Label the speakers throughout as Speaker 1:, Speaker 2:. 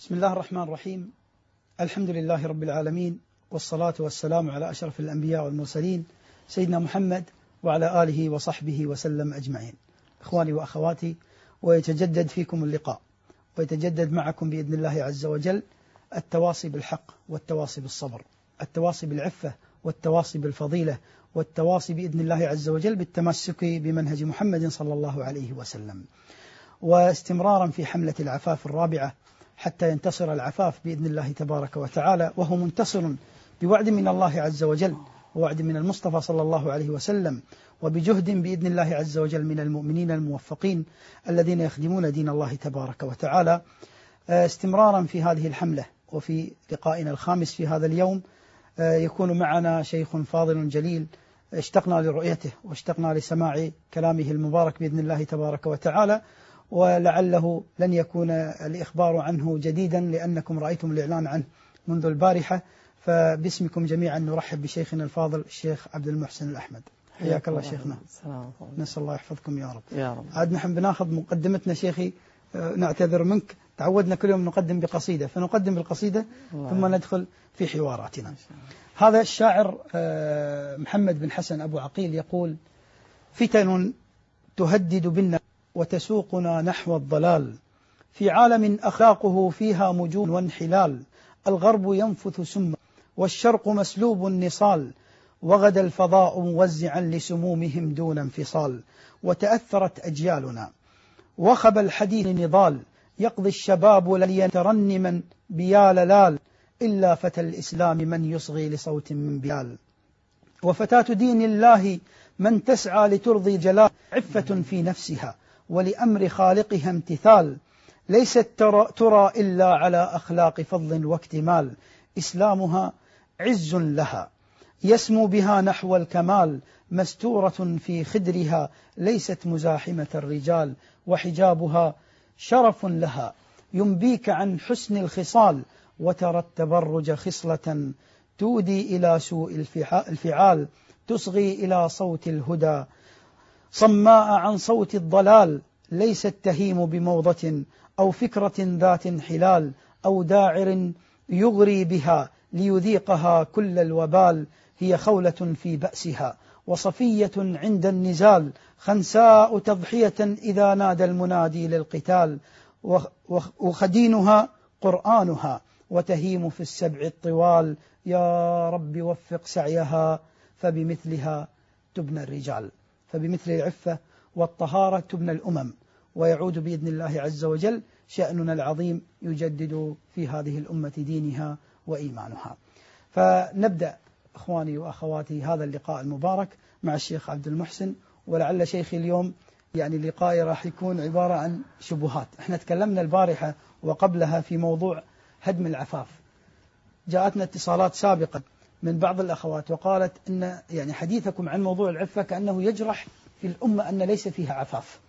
Speaker 1: بسم الله الرحمن الرحيم. الحمد لله رب العالمين والصلاة والسلام على أشرف الأنبياء والمرسلين سيدنا محمد وعلى آله وصحبه وسلم أجمعين. إخواني وأخواتي ويتجدد فيكم اللقاء ويتجدد معكم بإذن الله عز وجل التواصي بالحق والتواصي بالصبر التواصي بالعفة والتواصي بالفضيلة والتواصي بإذن الله عز وجل بالتمسك بمنهج محمد صلى الله عليه وسلم. واستمرارا في حملة العفاف الرابعة حتى ينتصر العفاف بإذن الله تبارك وتعالى وهو منتصر بوعد من الله عز وجل ووعد من المصطفى صلى الله عليه وسلم وبجهد بإذن الله عز وجل من المؤمنين الموفقين الذين يخدمون دين الله تبارك وتعالى. استمرارا في هذه الحملة وفي لقائنا الخامس في هذا اليوم يكون معنا شيخ فاضل جليل اشتقنا لرؤيته واشتقنا لسماع كلامه المبارك بإذن الله تبارك وتعالى. ولعله لن يكون الإخبار عنه جديدا لأنكم رأيتم الإعلان عنه منذ البارحة. فباسمكم جميعا نرحب بشيخنا الفاضل الشيخ عبد المحسن الأحمد. حياك الله شيخنا. نسأل الله يحفظكم يا رب.
Speaker 2: يا رب.
Speaker 1: عاد نحن بناخذ مقدمتنا شيخي نعتذر منك. تعودنا كل يوم نقدم بقصيدة. فنقدم بالقصيدة ثم ندخل في حواراتنا. هذا الشاعر محمد بن حسن أبو عقيل يقول فتن تهدد بنا وتسوقنا نحو الضلال. في عالم أخلاقه فيها مجون وانحلال. الغرب ينفث سما والشرق مسلوب النصال. وغدا الفضاء موزعا لسمومهم دون انفصال. وتأثرت أجيالنا. وخب الحديث نضال. يقضي الشباب لليا ترنما بيال لال. إلا فتى الإسلام من يصغي لصوت من بيال. وفتاة دين الله من تسعى لترضي جلال. عفة في نفسها. ولأمر خالقها امتثال. ليست ترى, ترى إلا على أخلاق فضل واكتمال. إسلامها عز لها. يسمو بها نحو الكمال. مستورة في خدرها. ليست مزاحمة الرجال. وحجابها شرف لها. ينبيك عن حسن الخصال. وترى التبرج خصلة تودي إلى سوء الفعال. تصغي إلى صوت الهدى. صماء عن صوت الضلال ليست تهيم بموضة أو فكرة ذات انحلال أو داعر يغري بها ليذيقها كل الوبال هي خولة في بأسها وصفية عند النزال خنساء تضحية إذا نادى المنادي للقتال وخدينها قرآنها وتهيم في السبع الطوال يا رب وفق سعيها فبمثلها تبنى الرجال. فبمثل العفة والطهارة تبنى الأمم. ويعود بإذن الله عز وجل شأننا العظيم يجدد في هذه الأمة دينها وإيمانها. فنبدأ إخواني وأخواتي هذا اللقاء المبارك مع الشيخ عبد المحسن ولعل شيخي اليوم يعني لقائي راح يكون عبارة عن شبهات. إحنا تكلمنا البارحة وقبلها في موضوع هدم العفاف. جاءتنا اتصالات سابقة من بعض الأخوات وقالت أن يعني حديثكم عن موضوع العفة كأنه يجرح في الأمة أن ليس فيها عفاف.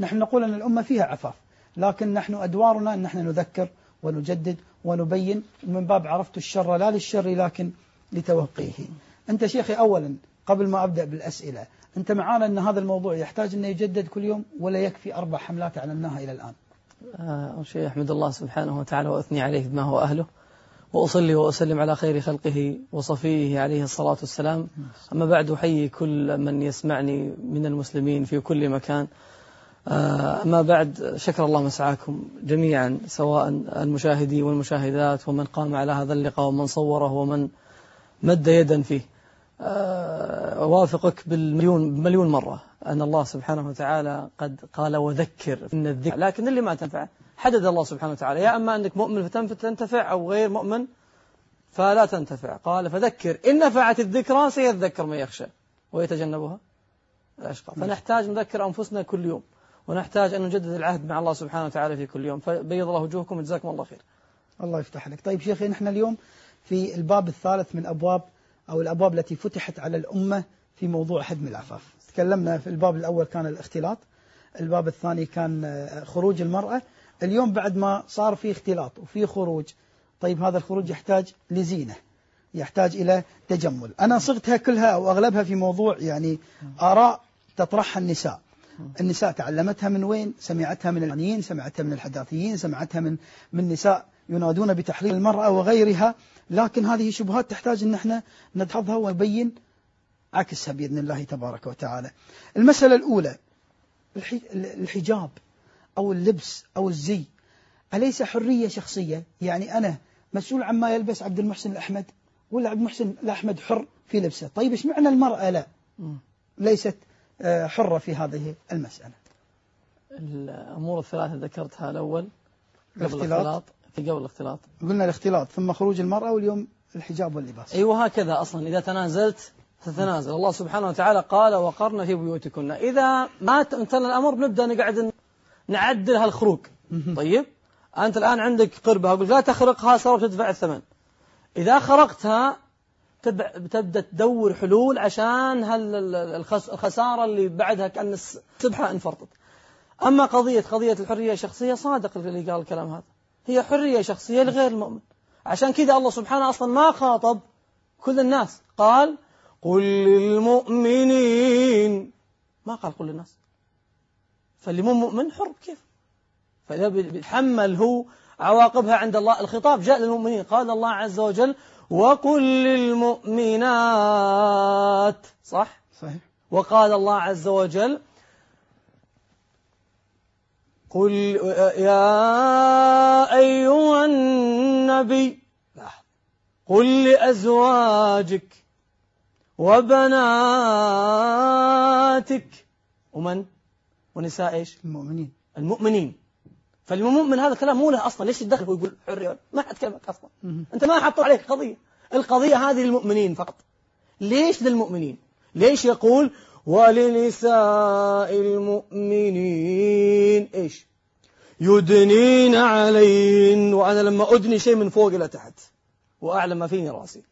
Speaker 1: نحن نقول أن الأمة فيها عفاف لكن نحن أدوارنا أن نحن نذكر ونجدد ونبين. من باب عرفت الشر لا للشر لكن لتوقيه. أنت شيخي أولا قبل ما أبدأ بالأسئلة أنت معانا أن هذا الموضوع يحتاج أنه يجدد كل يوم ولا يكفي أربع حملات أعلناها إلى الآن؟
Speaker 2: أول شيء أحمد الله سبحانه وتعالى وأثني عليه بما هو أهله. وأصلي وأسلم على خير خلقه وصفيه عليه الصلاة والسلام. أما بعد أحيي كل من يسمعني من المسلمين في كل مكان. أما بعد شكر الله مسعاكم جميعا سواء المشاهدين والمشاهدات ومن قام على هذا اللقاء ومن صوره ومن مد يدا فيه. أوافقك بالمليون مليون مرة أن الله سبحانه وتعالى قد قال وذكر إن الذكر لكن اللي ما تنفع حدد الله سبحانه وتعالى يا أما أنك مؤمن فتنتفع أو غير مؤمن فلا تنتفع. قال فذكر إن نفعت الذكرى سيذكر من يخشى. ويتجنبها الأشقى. فنحتاج نذكر أنفسنا كل يوم ونحتاج أن نجدد العهد مع الله سبحانه وتعالى في كل يوم. فبيض الله وجوهكم وجزاكم الله خير.
Speaker 1: الله يفتح لك. طيب شيخي نحن اليوم في الباب الثالث من أبواب أو الأبواب التي فتحت على الأمة في موضوع هدم العفاف. تكلمنا في الباب الأول كان الاختلاط الباب الثاني كان خروج المرأة اليوم بعد ما صار في اختلاط وفي خروج طيب هذا الخروج يحتاج لزينة يحتاج إلى تجمل. أنا صغتها كلها أو أغلبها في موضوع يعني آراء تطرحها النساء. النساء تعلمتها من وين؟ سمعتها من العنيين سمعتها من الحداثيين سمعتها من من نساء ينادون بتحرير المرأة وغيرها. لكن هذه شبهات تحتاج أن إحنا ندحضها ونبين عكسها بإذن الله تبارك وتعالى. المسألة الأولى الحجاب. أو اللبس أو الزي. أليس حرية شخصية؟ يعني أنا مسؤول عما يلبس عبد المحسن الأحمد ولا عبد المحسن الأحمد حر في لبسه؟ طيب إيش معنى المرأة؟ لا. ليست آه، حرة في هذه المسألة.
Speaker 2: الأمور الثلاثة ذكرتها الأول. قبل الاختلاط. في قبل الاختلاط.
Speaker 1: قلنا الاختلاط ثم خروج المرأة واليوم الحجاب واللباس.
Speaker 2: أيوة هكذا أصلا. إذا تنازلت تتنازل. الله سبحانه وتعالى قال وقرن في بيوتكن. إذا ما امتنى الأمر بنبدأ نقعد نعدل هالخروج طيب؟ أنت الآن عندك قربة أقول لا تخرقها صار تدفع الثمن. إذا خرقتها تبدأ تدور حلول عشان الخسارة اللي بعدها كأن السبحة انفرطت. أما قضية قضية الحرية الشخصية صادق اللي قال الكلام هذا. هي حرية شخصية لغير المؤمن. عشان كذا الله سبحانه أصلا ما خاطب كل الناس. قال قل للمؤمنين ما قال قل للناس فاللي مو مؤمن حر كيف؟ فإذا بيتحمل هو عواقبها عند الله الخطاب جاء للمؤمنين قال الله عز وجل وقل للمؤمنات صح؟
Speaker 1: صحيح.
Speaker 2: وقال الله عز وجل قل يا أيها النبي قل لأزواجك وبناتك ومن؟ ونساء إيش؟
Speaker 1: المؤمنين.
Speaker 2: المؤمنين. فالمؤمن هذا الكلام مو له أصلا. ليش تدخل ويقول حرية؟ ما حد كلمك أصلا. أنت ما حطوا عليك. قضية. القضية هذه للمؤمنين فقط. ليش للمؤمنين؟ ليش يقول ولنساء المؤمنين؟ إيش؟ يدنين عليهن. وأنا لما أدني شيء من فوق إلى تحت. واعلم ما فيني رأسي.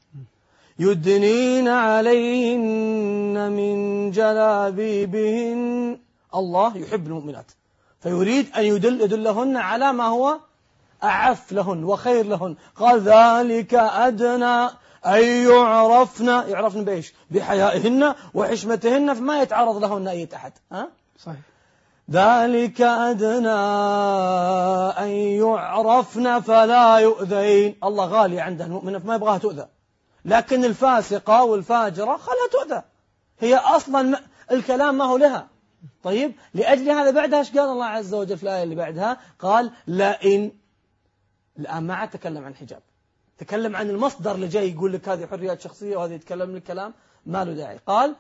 Speaker 2: يدنين عليهن من جلابيبهن. الله يحب المؤمنات. فيريد أن يدل يدلهن على ما هو أعف لهن وخير لهن. قال ذلك أدنى أن يعرفن يعرفن بإيش؟ بحيائهن وحشمتهن فما يتعرض لهن أي أحد. ها؟
Speaker 1: صحيح.
Speaker 2: ذلك أدنى أن يعرفن فلا يؤذين. الله غالي عنده المؤمنة فما يبغاها تؤذى. لكن الفاسقة والفاجرة خلها تؤذى. هي أصلا الكلام ما هو لها. طيب لأجل هذا بعدها إيش قال الله عز وجل في الآية اللي بعدها؟ قال لئن الآن ما عاد تكلم عن حجاب. تكلم عن المصدر اللي جاي يقول لك هذه حريات شخصية وهذه يتكلم لك كلام ما له داعي. قال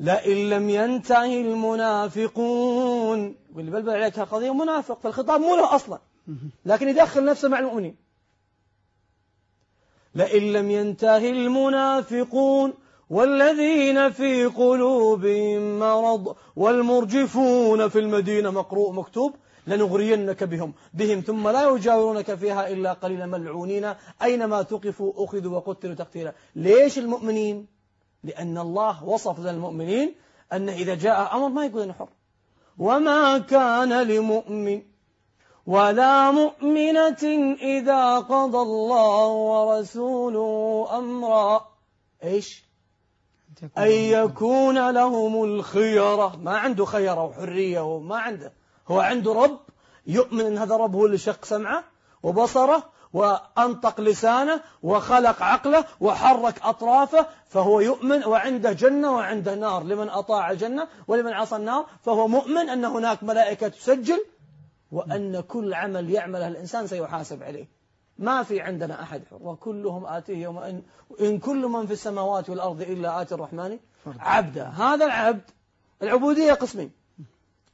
Speaker 2: لئن لم ينتهي المنافقون. واللي بلبل عليك قضية منافق فالخطاب مو له أصلا. لكن يدخل نفسه مع المؤمنين. لئن لم ينتهي المنافقون. والذين في قلوبهم مرض والمرجفون في المدينة مقروء مكتوب لنغرينك بهم بهم ثم لا يجاورونك فيها إلا قليلا ملعونين أينما تقفوا أخذوا وقتلوا تقتيلا. ليش المؤمنين؟ لأن الله وصف للمؤمنين أن إذا جاء أمر ما يقول أنه حر. وما كان لمؤمن ولا مؤمنة إذا قضى الله ورسوله أمرا. إيش؟ أن يكون لهم الخيرة ما عنده خيرة وحرية وما عنده. هو عنده رب يؤمن أن هذا رب هو اللي شق سمعه وبصره وأنطق لسانه وخلق عقله وحرك أطرافه فهو يؤمن وعنده جنة وعنده نار. لمن أطاع الجنة ولمن عصى النار فهو مؤمن أن هناك ملائكة تسجل وأن كل عمل يعمله الإنسان سيحاسب عليه. ما في عندنا أحد. حر وكلهم آتيه يوم إن, إن كل من في السماوات والأرض إلا آتي الرحمن عبدا. هذا العبد العبودية قسمين.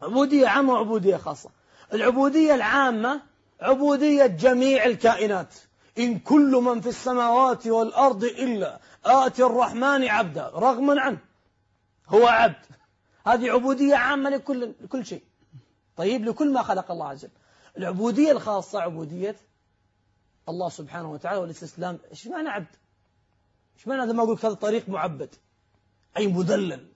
Speaker 2: عبودية عامة وعبودية خاصة. العبودية العامة عبودية جميع الكائنات. إن كل من في السماوات والأرض إلا آتي الرحمن عبدا. رغما عنه هو عبد. هذه عبودية عامة لكل لكل شيء. طيب لكل ما خلق الله عز وجل. العبودية الخاصة عبودية الله سبحانه وتعالى والاستسلام إيش معنى عبد؟ إيش معنى ما أقول هذا طريق معبد؟ أي مذلل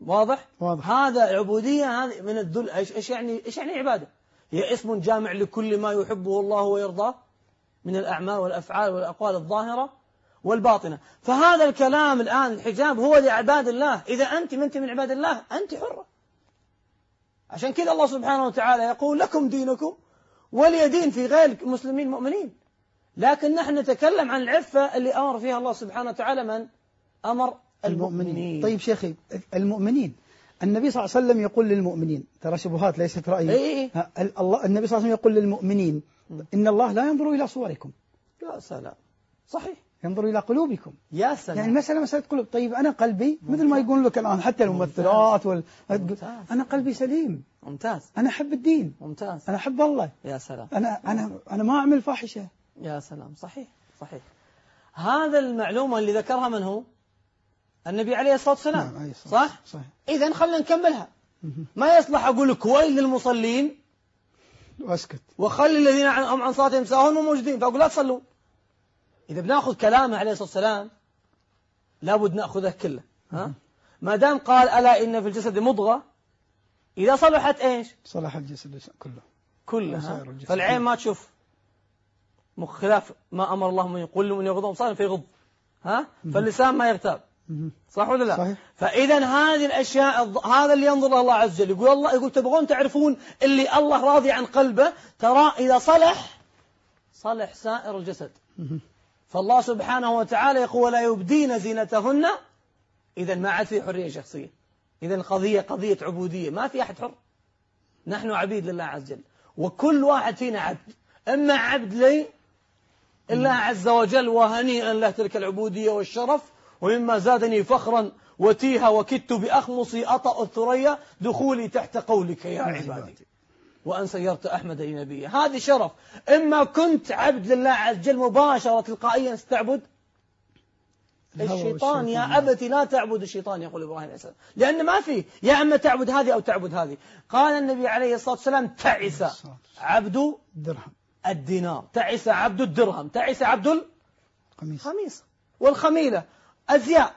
Speaker 2: واضح؟
Speaker 1: واضح.
Speaker 2: هذا العبودية هذه من الذل إيش إيش يعني إيش يعني عبادة؟ هي اسم جامع لكل ما يحبه الله ويرضاه من الأعمال والأفعال والأقوال الظاهرة والباطنة. فهذا الكلام الآن الحجاب هو لعباد الله. إذا أنت ما أنت من عباد الله أنت حرة. عشان كذا الله سبحانه وتعالى يقول لكم دينكم واليدين في غير المسلمين مؤمنين لكن نحن نتكلم عن العفة اللي أمر فيها الله سبحانه وتعالى من؟ أمر المؤمنين.
Speaker 1: طيب شيخي المؤمنين. النبي صلى الله عليه وسلم يقول للمؤمنين ترى شبهات ليست رأيي.
Speaker 2: إيه.
Speaker 1: ها، ال- الله النبي صلى الله عليه وسلم يقول للمؤمنين إن الله لا ينظر إلى صوركم.
Speaker 2: يا سلام. صحيح.
Speaker 1: ينظر إلى قلوبكم.
Speaker 2: يا سلام.
Speaker 1: يعني المسألة مسألة قلوب. طيب أنا قلبي مثل ما يقول لك الآن حتى الممثلات وال...
Speaker 2: ممتاز.
Speaker 1: أنا قلبي سليم.
Speaker 2: ممتاز.
Speaker 1: أنا أحب الدين.
Speaker 2: ممتاز.
Speaker 1: أنا أحب الله.
Speaker 2: يا سلام.
Speaker 1: أنا أنا أنا ما أعمل فاحشة.
Speaker 2: يا سلام. صحيح. صحيح. هذا المعلومة اللي ذكرها من هو؟ النبي عليه الصلاة والسلام.
Speaker 1: نعم،
Speaker 2: صح؟
Speaker 1: صحيح.
Speaker 2: إذا خلينا نكملها. ما يصلح أقول لك ويل للمصلين؟
Speaker 1: وأسكت.
Speaker 2: وخلي الذين عن هم عن صلاتهم ساهون وموجودين. فأقول لا تصلون إذا بنأخذ كلامه عليه الصلاة والسلام لابد نأخذه كله ها ما دام قال ألا إن في الجسد مضغة إذا صلحت إيش
Speaker 1: صلاح الجسد كله الجسد.
Speaker 2: فالعين ما تشوف خلاف ما أمر الله من يقول من يغضون صار فيغض ها فاللسان ما يغتاب. صح ولا لا؟
Speaker 1: صحيح.
Speaker 2: فإذا هذه الأشياء هذا اللي ينظر له الله عز وجل يقول الله يقول تبغون تعرفون اللي الله راضي عن قلبه ترى إذا صلح صلح سائر الجسد. فالله سبحانه وتعالى يقول ولا يبدين زينتهن. إذا ما عاد في حرية شخصية. إذا القضية قضية عبودية. ما في أحد حر. نحن عبيد لله عز وجل. وكل واحد فينا عبد. إما عبد لي الله عز وجل وهنيئا له تلك العبودية والشرف ومما زادني فخرا وتيها وكدت بأخمصي أطأ الثريا دخولي تحت قولك يا عبادي. وأن سيرت أحمد نبيا هذه شرف. إما كنت عبد لله عز وجل مباشرة تلقائيا
Speaker 1: الهوى
Speaker 2: الشيطان. يا أبتي لا تعبد الشيطان يقول إبراهيم عليه السلام. لأن ما في. يا أما تعبد هذه أو تعبد هذه. قال النبي عليه الصلاة والسلام تعس عبد
Speaker 1: درهم.
Speaker 2: الدينار. تعس عبد الدرهم. تعس عبد الخميصة والخميلة. أزياء.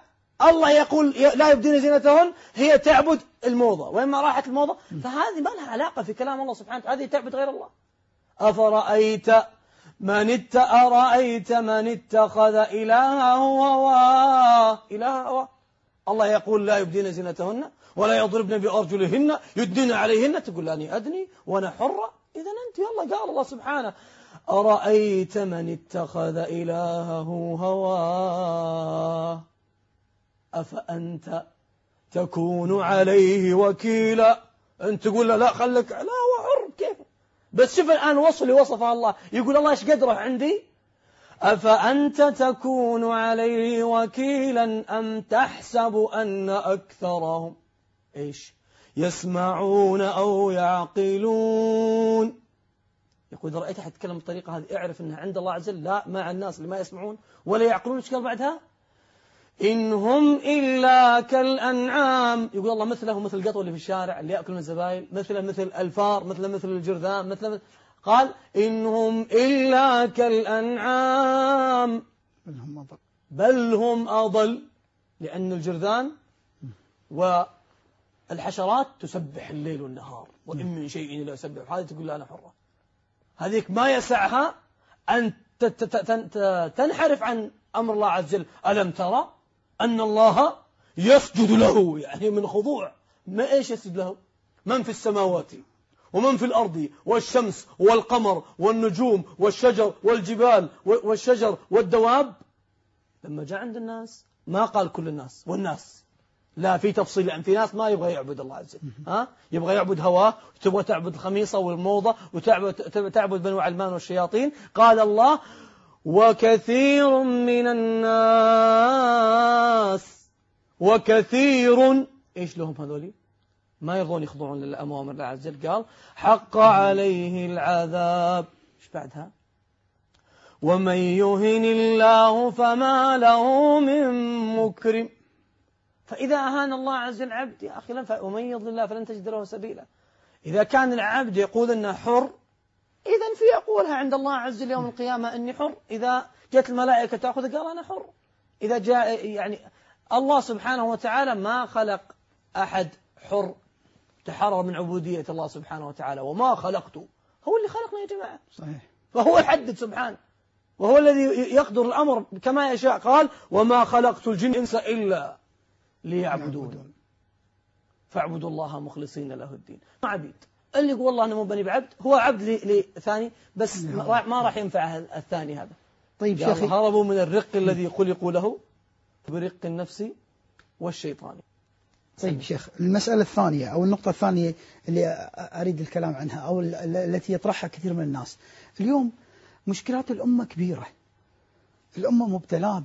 Speaker 2: الله يقول لا يبدين زينتهن هي تعبد الموضة. وإما راحت الموضة فهذه ما لها علاقة في كلام الله سبحانه وتعالى. هذه تعبد غير الله. أفرأيت من ات أرأيت من اتخذ إلهه هواه إله هواه الله يقول لا يبدين زينتهن ولا يضربن بأرجلهن يدين عليهن. تقول أني أدني وأنا حرة إذا أنت يلا قال الله سبحانه أرأيت من اتخذ إلهه هواه أفأنت تكون عليه وكيلا؟ أنت تقول له لا خلك لا هو حر كيف؟ بس شوف الآن وصف اللي وصفه الله. يقول الله إيش قدره عندي؟ أفأنت تكون عليه وكيلا أم تحسب أن أكثرهم؟ إيش؟ يسمعون أو يعقلون. يقول إذا رأيت أحد يتكلم بالطريقة هذه اعرف أنها عند الله عز وجل لا مع الناس اللي ما يسمعون ولا يعقلون إيش قال بعدها؟ إن هم إلا كالأنعام. يقول الله مثله مثل القطو اللي في الشارع اللي يأكل من الزباين مثله مثل الفار مثله مثل الجرذان مثله مثل قال إن هم إلا كالأنعام.
Speaker 1: بل هم أضل.
Speaker 2: بل هم أضل لأن الجرذان والحشرات تسبح الليل والنهار وإن من شيء إلا يسبح. هذه تقول لا أنا حرة. هذيك ما يسعها أن تنحرف عن أمر الله عز وجل. ألم ترى أن الله يسجد له يعني من خضوع. ما إيش يسجد له؟ من في السماوات ومن في الأرض والشمس والقمر والنجوم والشجر والجبال والشجر والدواب؟ لما جاء عند الناس ما قال كل الناس والناس. لا في تفصيل لأن في ناس ما يبغى يعبد الله عز وجل. ها؟ يبغى يعبد هواه تبغى تعبد الخميصة والموضة وتعبد تعبد بنو علمان والشياطين. قال الله وكثير من الناس وكثير إيش لهم هذولي؟ ما يرضون يخضعون للأوامر الله عز وجل قال حق عليه العذاب. إيش بعدها؟ ومن يهن الله فما له من مكرم. فإذا أهان الله عز وجل عبد يا أخي ومن يضل الله فلن تجد له سبيلا. إذا كان العبد يقول أنه حر إذا في يقولها عند الله عز وجل يوم القيامة أني حر. إذا جاءت الملائكة تأخذ قال أنا حر. إذا جاء يعني الله سبحانه وتعالى ما خلق أحد حر تحرر من عبودية الله سبحانه وتعالى وما خلقته هو اللي خلقنا يا جماعة.
Speaker 1: صحيح.
Speaker 2: فهو يحدد سبحانه. وهو الذي يقدر الأمر كما يشاء. قال وما خلقت الجن إنس إلا ليعبدون. فاعبدوا الله مخلصين له الدين. عبيد. اللي يقول والله أنا مو بني بعبد هو عبد لثاني بس ما راح ينفع الثاني هذا.
Speaker 1: طيب شيخي.
Speaker 2: هربوا من الرق الذي خلقوا له برق النفس والشيطان
Speaker 1: طيب شيخ المسألة الثانية أو النقطة الثانية اللي أريد الكلام عنها أو التي يطرحها كثير من الناس. اليوم مشكلات الأمة كبيرة. الأمة مبتلاة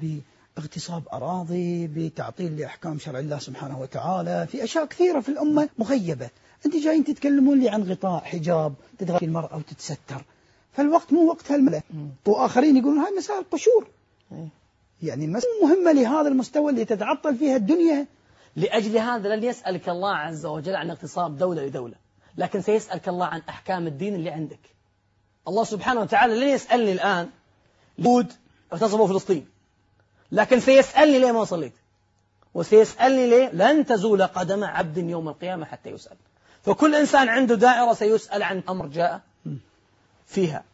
Speaker 1: باغتصاب أراضي بتعطيل لأحكام شرع الله سبحانه وتعالى في أشياء كثيرة في الأمة مغيبة. أنت جايين تتكلمون لي عن غطاء حجاب تدخل المرأة وتتستر. فالوقت مو وقت هالملة وآخرين يقولون هاي مسائل قشور. إيه. يعني المسألة مهمة لهذا المستوى اللي تتعطل فيها الدنيا.
Speaker 2: لأجل هذا لن يسألك الله عز وجل عن اغتصاب دولة لدولة لكن سيسألك الله عن أحكام الدين اللي عندك. الله سبحانه وتعالى لن يسألني الآن اليهود اغتصبوا فلسطين لكن سيسألني ليه ما صليت؟ وسيسألني ليه لن تزول قدم عبد يوم القيامة حتى يسأل. فكل إنسان عنده دائرة سيسأل عن أمر جاء فيها.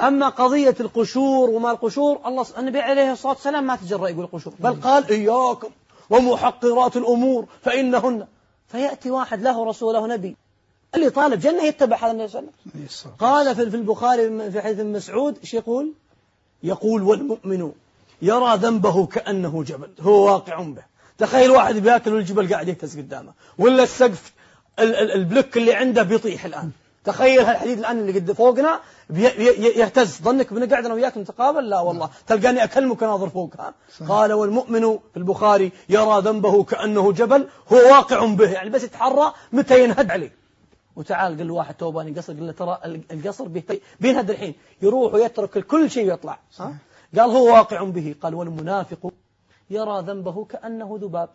Speaker 2: أما قضية القشور وما القشور الله النبي عليه الصلاة والسلام ما تجرأ يقول قشور. بل قال إياكم ومحقرات الأمور فإنهن. فيأتي واحد له رسول له نبي اللي طالب جنة يتبع هذا النبي صلى الله عليه وسلم. قال في البخاري في حديث مسعود إيش يقول؟ يقول والمؤمن يرى ذنبه كأنه جبل هو واقع به. تخيل واحد بياكل والجبل قاعد يهتز قدامه ولا السقف البلوك اللي عنده بيطيح الآن. تخيل هالحديد الآن اللي قد فوقنا يهتز. ظنك بنا قاعد أنا وياك نتقابل؟ لا والله. تلقاني أكلمك ناظر فوق ها؟ قال والمؤمن في البخاري يرى ذنبه كأنه جبل هو واقع به. يعني بس يتحرى متى ينهد عليه. وتعال له واحد توباني قصر قال له ترى القصر بينهد الحين. يروح ويترك كل شيء ويطلع ها؟ قال هو واقع به. قال والمنافق يرى ذنبه كأنه ذباب.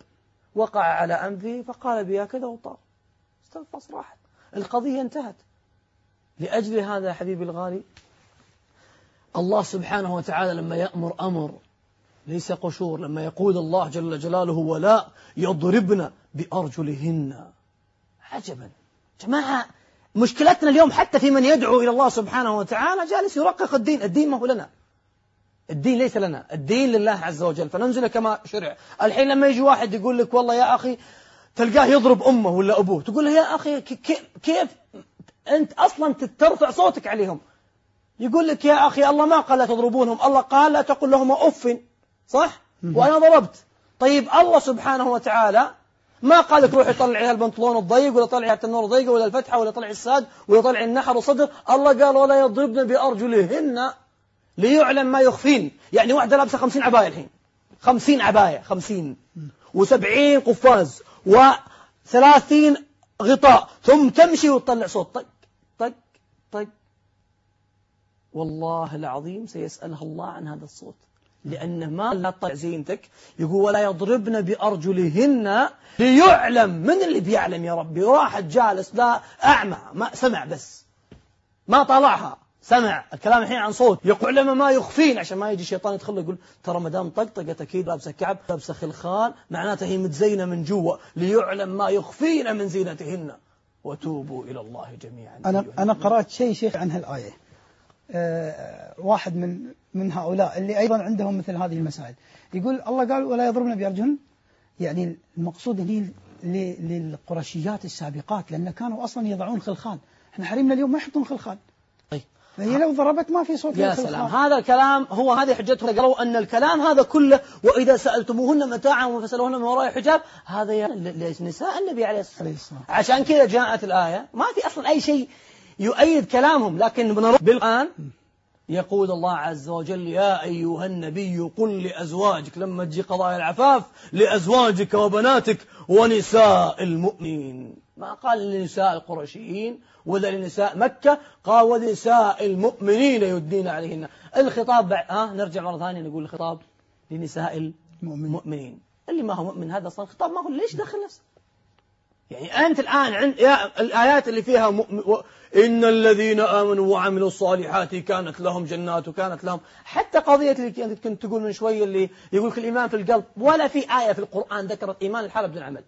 Speaker 2: وقع على أنفه فقال بها كذا وطار استنفص راحت. القضية انتهت. لأجل هذا حبيبي الغالي الله سبحانه وتعالى لما يأمر أمر ليس قشور لما يقول الله جل جلاله ولا يضربن بأرجلهن. عجبا. جماعة مشكلتنا اليوم حتى في من يدعو إلى الله سبحانه وتعالى جالس يرقق الدين. الدين ما هو لنا. الدين ليس لنا. الدين لله عز وجل. فننزل كما شرع. الحين لما يجي واحد يقول لك والله يا أخي تلقاه يضرب أمه ولا أبوه. تقول له يا أخي كيف أنت أصلا ترفع صوتك عليهم؟ يقول لك يا أخي الله ما قال لا تضربونهم. الله قال لا تقول لهم أف. صح؟ وأنا ضربت. طيب الله سبحانه وتعالى ما قال لك روح يطلع البنطلون الضيق ولا طلع النور الضيقة ولا الفتحة ولا طلع الساد ولا طلع النحر وصدر الله قال ولا يضربن بأرجلهن ليعلم ما يخفين. يعني واحدة لابسة خمسين عباية الحين. خمسين عباية خمسين. وسبعين قفاز. وثلاثين غطاء. ثم تمشي وتطلع صوت. طق طق طق. والله العظيم سيسألها الله عن هذا الصوت. لأنه ما لا تطلع زينتك. يقول ولا يضربن بأرجلهن ليعلم من اللي بيعلم يا ربي. واحد جالس لا أعمى ما سمع بس. ما طلعها. سمع الكلام الحين عن صوت يقول لما ما يخفين عشان ما يجي الشيطان يدخل يقول ترى ما دام طقطقت أكيد لابسه كعب لابسه خلخال معناته هي متزينة من جوا ليعلم ما يخفين من زينتهن. وتوبوا إلى الله جميعا.
Speaker 1: أنا أنا قرأت شيء شيخ عن هالآية. أه واحد من من هؤلاء اللي أيضا عندهم مثل هذه المسائل. يقول الله قال ولا يضربن بأرجلهن؟ يعني المقصود هني للقرشيات السابقات لأن كانوا أصلا يضعون خلخال. إحنا حريمنا اليوم ما يحطون خلخال. فهي لو ضربت ما في صوت
Speaker 2: يا سلام. هذا الكلام هو هذه حجتهم قالوا أن الكلام هذا كله وإذا سألتموهن متاعا وفسألوهن من وراء حجاب هذا لنساء النبي عليه الصلاة والسلام. عشان كذا جاءت الآية ما في أصلا أي شيء يؤيد كلامهم لكن بالقرآن. يقول الله عز وجل يا أيها النبي قل لأزواجك لما تجي قضايا العفاف لأزواجك وبناتك ونساء المؤمنين. ما قال لنساء القرشيين ولا لنساء مكة قال ونساء المؤمنين يدين عليهن. الخطاب بعد ها نرجع مرة ثانية نقول الخطاب لنساء المؤمنين. اللي ما هو مؤمن هذا صار خطاب ما هو ليش دخل نفسه؟ يعني أنت الآن عند يا الآيات اللي فيها مؤمن و... إن الذين آمنوا وعملوا الصالحات كانت لهم جنات وكانت لهم حتى قضية اللي كنت تقول من شوي اللي يقول لك الإيمان في القلب. ولا في آية في القرآن ذكرت إيمان الحالة بدون عمل.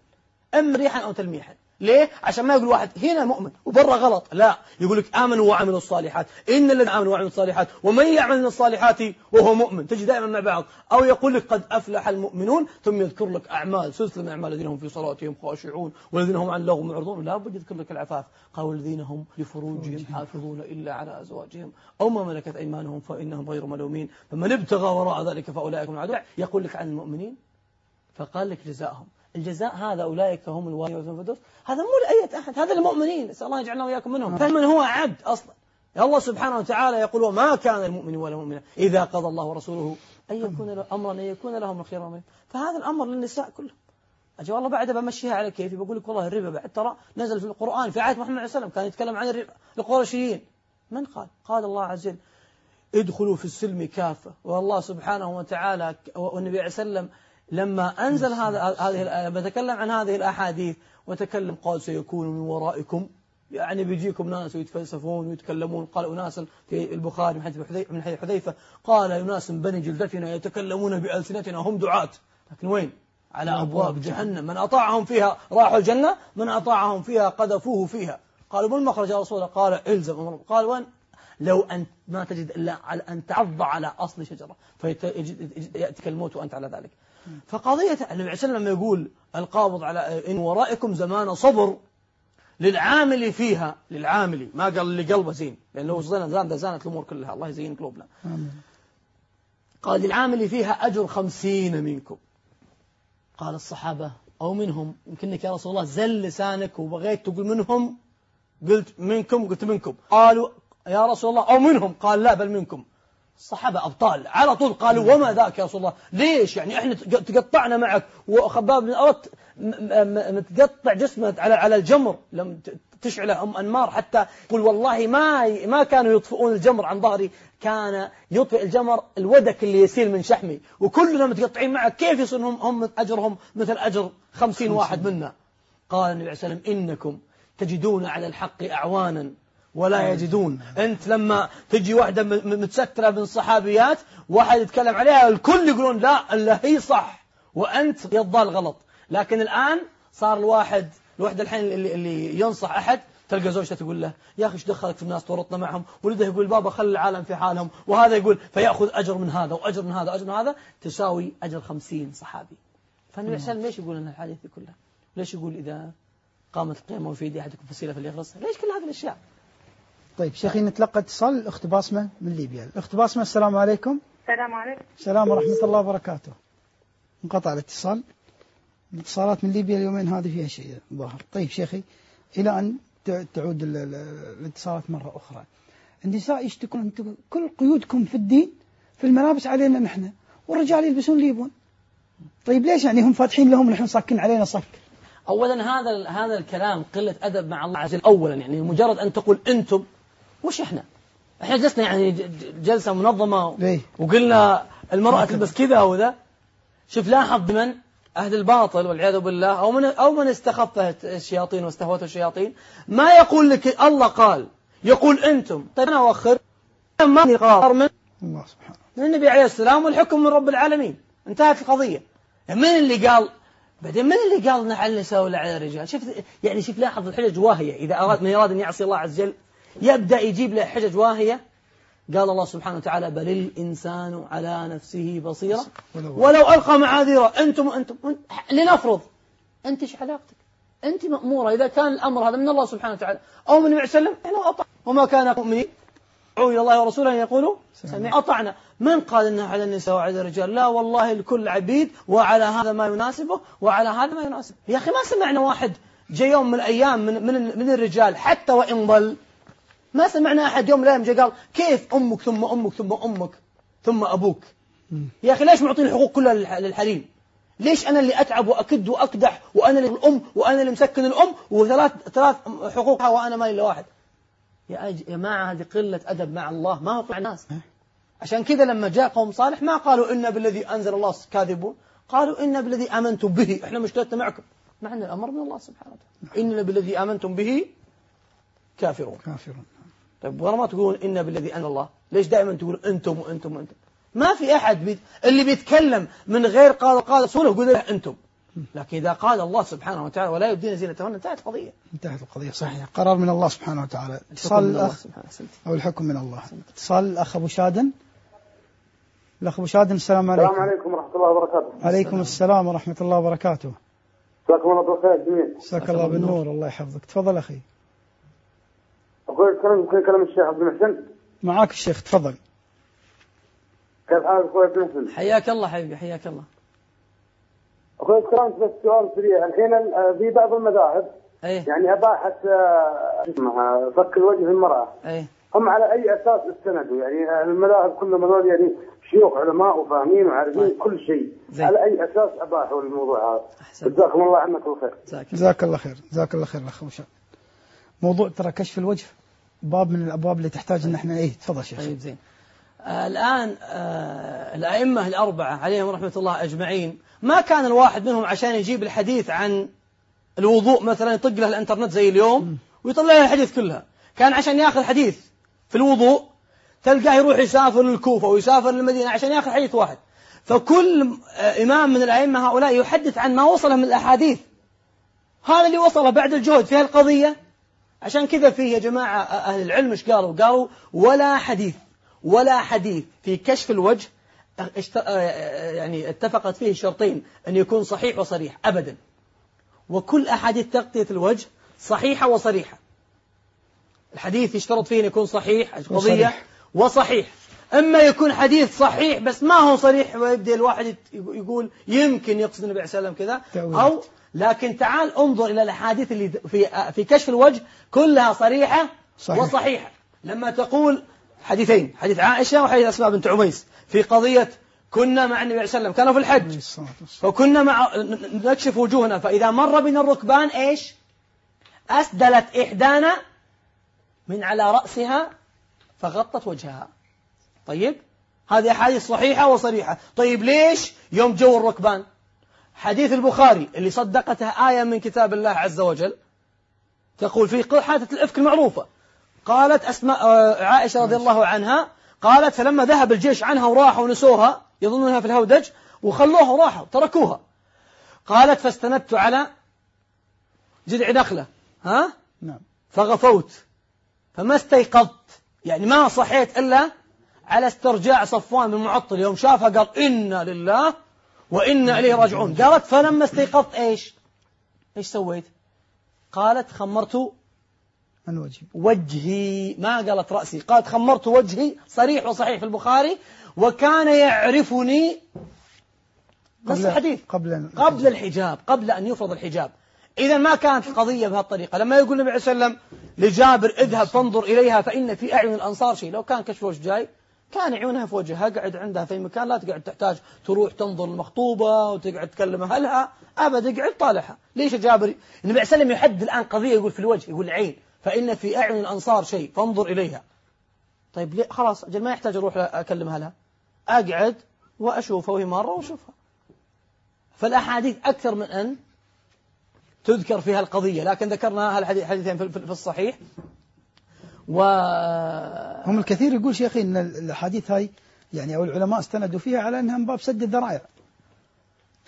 Speaker 2: إما ريحا أو تلميحا. ليه؟ عشان ما يقول واحد هنا مؤمن وبرا غلط. لا يقول لك آمنوا وعملوا الصالحات. إن الذين آمنوا وعملوا الصالحات ومن يعمل من الصالحات وهو مؤمن تجي دائما مع بعض. أو يقول لك قد أفلح المؤمنون ثم يذكر لك أعمال سلسلة من أعمال الذين هم في صلاتهم خاشعون والذين هم عن اللغو معرضون. لا بد يذكر لك العفاف. قال والذين هم لفروجهم حافظون إلا على أزواجهم. أو ما ملكت أيمانهم فإنهم غير ملومين. فمن ابتغى وراء ذلك فأولئك هم العدو. يقول لك عن المؤمنين فقال لك جزاءهم. الجزاء هذا أولئك هم الوارثون الفردوس. هذا مو لأية أحد هذا المؤمنين نسأل الله يجعلنا وإياكم منهم. فمن هو عبد أصلا؟ الله سبحانه وتعالى يقول وما كان المؤمن ولا مؤمنة إذا قضى الله ورسوله أن يكون له أمرا أن يكون لهم الخير منه فهذا الأمر للنساء كلهم. أجي والله بعد بمشيها على كيفي بقول لك والله الربا بعد ترى نزل في القرآن في عهد محمد عليه وسلم كان يتكلم عن الربا. القرشيين. من قال؟ قال الله عز وجل ادخلوا في السلم كافة. والله سبحانه وتعالى والنبي عليه وسلم لما أنزل هذا هذه بتكلم عن هذه الأحاديث وتكلم قال سيكون من ورائكم. يعني بيجيكم ناس ويتفلسفون ويتكلمون. قال أناس في البخاري من حديث من حديث حذيفة قال أناس بني جلدتنا يتكلمون بألسنتنا هم دعاة. لكن وين؟ على أبواب جهنم. من أطاعهم فيها راحوا الجنة من أطاعهم فيها قذفوه فيها. قالوا ما المخرج يا رسول الله؟ قال إلزم قال وين؟ لو أنت ما تجد إلا على أن تعض على أصل شجرة فيأتيك الموت وأنت على ذلك. فقضية النبي عليه وسلم لما يقول القابض على إن ورائكم زمان صبر للعامل فيها للعامل ما قال اللي قلبه زين لأنه زان زانت الأمور كلها الله يزين قلوبنا. قال للعامل فيها أجر خمسين منكم. قال الصحابة أو منهم يمكنك يا رسول الله زل لسانك وبغيت تقول منهم قلت منكم قلت منكم. قالوا يا رسول الله أو منهم قال لا بل منكم. الصحابة أبطال. على طول قالوا وما ذاك يا رسول الله؟ ليش؟ يعني إحنا تقطعنا معك. وخباب بن أردت متقطع جسمه على على الجمر. لم تشعله أم أنمار حتى يقول والله ما ما كانوا يطفئون الجمر عن ظهري. كان يطفئ الجمر الودك اللي يسيل من شحمي. وكلنا متقطعين معك. كيف يصير هم, هم أجرهم مثل أجر خمسين واحد منا؟ قال النبي عليه وسلم إنكم تجدون على الحق أعوانا ولا يجدون. أنت لما تجي واحدة متسترة من صحابيات واحد يتكلم عليها الكل يقولون لا إلا هي صح وأنت يضال غلط. لكن الآن صار الواحد الوحدة الحين اللي, اللي ينصح أحد تلقى زوجته تقول له يا أخي إيش دخلك في الناس تورطنا معهم؟ ولده يقول بابا خلي العالم في حالهم. وهذا يقول فيأخذ أجر من هذا وأجر من هذا وأجر من هذا. تساوي أجر خمسين صحابي. فالنبي عليه ليش يقول لنا الحديث كلها ليش يقول إذا قامت القيامة وفي يدي أحدكم فسيلة فليغرسها ليش كل هذه الأشياء؟
Speaker 1: طيب شيخي نتلقى اتصال الأخت باسمة من ليبيا. الأخت باسمة السلام عليكم.
Speaker 3: السلام عليكم.
Speaker 1: السلام ورحمة الله وبركاته. انقطع الاتصال. الاتصالات من ليبيا اليومين هذه فيها شيء ظاهر. طيب شيخي إلى أن تعود الاتصالات مرة أخرى. النساء يشتكون كل قيودكم في الدين في الملابس علينا نحن والرجال يلبسون ليبون. طيب ليش يعني هم فاتحين لهم ونحن صاكين علينا صك
Speaker 2: اولا هذا هذا الكلام قلة أدب مع الله عز وجل. اولا يعني مجرد أن تقول أنتم وش إحنا؟ إحنا جلسنا يعني جلسة منظمة
Speaker 1: ليه؟
Speaker 2: وقلنا المرأة تلبس كذا وذا شوف لاحظ من أهل الباطل والعياذ بالله أو من أو من استخفه الشياطين واستهوته الشياطين. ما يقول لك الله قال يقول أنتم. طيب أنا أوخر ما قرار من الله سبحانه. من النبي عليه السلام والحكم من رب العالمين. انتهت القضية. من اللي قال؟ بعدين من اللي قال على النساء ولا على الرجال؟ شوف يعني شوف لاحظ الحجج واهية. إذا أراد من أراد أن يعصي الله عز وجل يبدأ يجيب له حجج واهية. قال الله سبحانه وتعالى بل الإنسان على نفسه بصيرة. ولو ألقى معاذيره أنتم أنتم لنفرض. أنت إيش علاقتك؟ أنت مأمورة. إذا كان الأمر هذا من الله سبحانه وتعالى أو من النبي صلى الله عليه وسلم وما كان مؤمنين. يدعوا إلى الله ورسوله يقولوا سمع أطعنا. من قال إنها على النساء وعلى الرجال؟ لا والله الكل عبيد وعلى هذا ما يناسبه وعلى هذا ما يناسبه. يا أخي ما سمعنا واحد جاء يوم من الأيام من, من, من الرجال حتى وإن ضل. ما سمعنا أحد يوم الأيام جاء قال كيف أمك ثم أمك ثم أمك ثم أبوك؟ يا أخي ليش معطيني الحقوق كلها للحريم ليش أنا اللي أتعب وأكد وأقدح وأنا اللي الأم وأنا اللي مسكن الأم وثلاث ثلاث حقوقها وأنا ما إلا واحد؟ يا جماعة هذه قلة أدب مع الله ما هو مع الناس. عشان كذا لما جاء قوم صالح ما قالوا إن بالذي أنزل الله كاذبون قالوا إن بالذي آمنتم به. إحنا مشكلتنا معكم. مع أن الأمر من الله سبحانه وتعالى. إن بالذي آمنتم به كافرون.
Speaker 1: كافرون.
Speaker 2: طيب ورا ما تقولون إن بالذي أنزل الله؟ ليش دائما تقول أنتم وأنتم وأنتم؟ ما في أحد بيت اللي بيتكلم من غير قال قال رسوله يقول له أنتم. لكن إذا قال الله سبحانه وتعالى ولا يبدين زينتهن انتهت القضية.
Speaker 1: انتهت القضية صحيح. قرار من الله سبحانه وتعالى. اتصال الأخ. أو الحكم من الله. اتصال الأخ أبو شادن. الأخ أبو شادن السلام عليكم.
Speaker 3: السلام عليكم ورحمة الله وبركاته.
Speaker 1: عليكم السلام. ورحمة الله وبركاته.
Speaker 3: جزاكم الله بالخير جميعا.
Speaker 1: مساك الله بالنور الله يحفظك. تفضل أخي.
Speaker 3: أقول يمكن كلام الشيخ عبد المحسن.
Speaker 1: معاك الشيخ تفضل
Speaker 3: كيف حالك أخوي عبد المحسن؟
Speaker 2: حياك الله حبيبي حياك الله
Speaker 3: أخوي الكرام بس سؤال سريع، الحين ال- في بعض المذاهب
Speaker 2: إيه
Speaker 3: يعني أباحت آه، شو اسمها فك الوجه في المرأة.
Speaker 2: إيه
Speaker 3: هم على أي أساس استندوا؟ يعني المذاهب كلهم هذول يعني شيوخ علماء وفاهمين وعارفين
Speaker 2: طيب.
Speaker 3: كل شيء.
Speaker 2: زين.
Speaker 3: على أي أساس أباحوا الموضوع هذا؟ جزاكم الله عنك الخير.
Speaker 2: جزاك الله.
Speaker 1: خير جزاك الله خير الأخ موضوع ترى كشف الوجه باب من الأبواب اللي تحتاج أن إحنا إيه تفضل شيخ.
Speaker 2: طيب زين. آه الآن آه الأئمة الأربعة عليهم رحمة الله أجمعين ما كان الواحد منهم عشان يجيب الحديث عن الوضوء مثلا يطق له الإنترنت زي اليوم ويطلع له الحديث كلها. كان عشان ياخذ حديث في الوضوء تلقاه يروح يسافر للكوفة ويسافر للمدينة عشان ياخذ حديث واحد. فكل آه، إمام من الأئمة هؤلاء يحدث عن ما وصله من الأحاديث. هذا اللي وصله بعد الجهد في هالقضية. عشان كذا في يا جماعة أهل العلم إيش قالوا؟ قالوا ولا حديث ولا حديث في كشف الوجه آه، يعني اتفقت فيه شرطين أن يكون صحيح وصريح أبدا وكل أحاديث تغطية الوجه صحيحة وصريحة الحديث يشترط فيه أن يكون صحيح قضية. وصحيح إما يكون حديث صحيح بس ما هو صريح ويبدأ الواحد يقول يمكن يقصد النبي عليه والسلام كذا. أو لكن تعال انظر إلى الأحاديث اللي في في كشف الوجه كلها صريحة
Speaker 1: صحيح.
Speaker 2: وصحيحة. لما تقول حديثين حديث عائشة وحديث أسماء بنت عميس في قضية كنا مع النبي عليه الصلاة والسلام كانوا في
Speaker 1: عليه
Speaker 2: الحج فكنا مع نكشف وجوهنا فإذا مر بنا الركبان إيش؟ أسدلت إحدانا من على رأسها فغطت وجهها. طيب؟ هذه أحاديث صحيحة وصريحة. طيب ليش يوم جو الركبان؟ حديث البخاري اللي صدقته آية من كتاب الله عز وجل تقول في حادثة الإفك المعروفة. قالت أسماء آه، عائشة رضي الله عنها قالت فلما ذهب الجيش عنها وراحوا ونسوها يظنونها في الهودج وخلوها وراحوا تركوها. قالت فاستندت على جذع نخلة. ها؟
Speaker 1: نعم.
Speaker 2: فغفوت. فما استيقظت. يعني ما صحيت إلا على استرجاع صفوان بن معطل يوم شافها قال إنا لله وإنا إليه راجعون. قالت فلما استيقظت إيش؟ إيش سويت؟ قالت خمرت
Speaker 1: من وجهي.
Speaker 2: وجهي. ما قالت رأسي. قالت خمرت وجهي. صريح وصحيح في البخاري. وكان يعرفني. نص
Speaker 1: قبل-
Speaker 2: الحديث
Speaker 1: قبل
Speaker 2: قبل الحجاب. قبل أن يفرض الحجاب. إذا ما كانت القضية بهالطريقة. لما يقول النبي عليه والسلام لجابر اذهب فانظر إليها فإن في أعين الأنصار شيء. لو كان كشف وجه جاي كان عيونها في وجهها قعد عندها في مكان لا تقعد تحتاج تروح تنظر المخطوبة وتقعد تكلم أهلها أبدا قعد طالعها. ليش يا جابر؟ النبي عليه والسلام يحد الآن قضية يقول في الوجه يقول العين فإن في أعين الأنصار شيء فانظر إليها. طيب ليه؟ خلاص أجل ما يحتاج أروح أكلم أهلها أقعد وأشوفها وهي مرة وأشوفها. فالأحاديث أكثر من أن تذكر فيها القضية لكن ذكرنا هالحديثين في الصحيح. و
Speaker 1: هم الكثير يقول شيخي إن الأحاديث هاي يعني أو العلماء استندوا فيها على أنها من باب سد الذرائع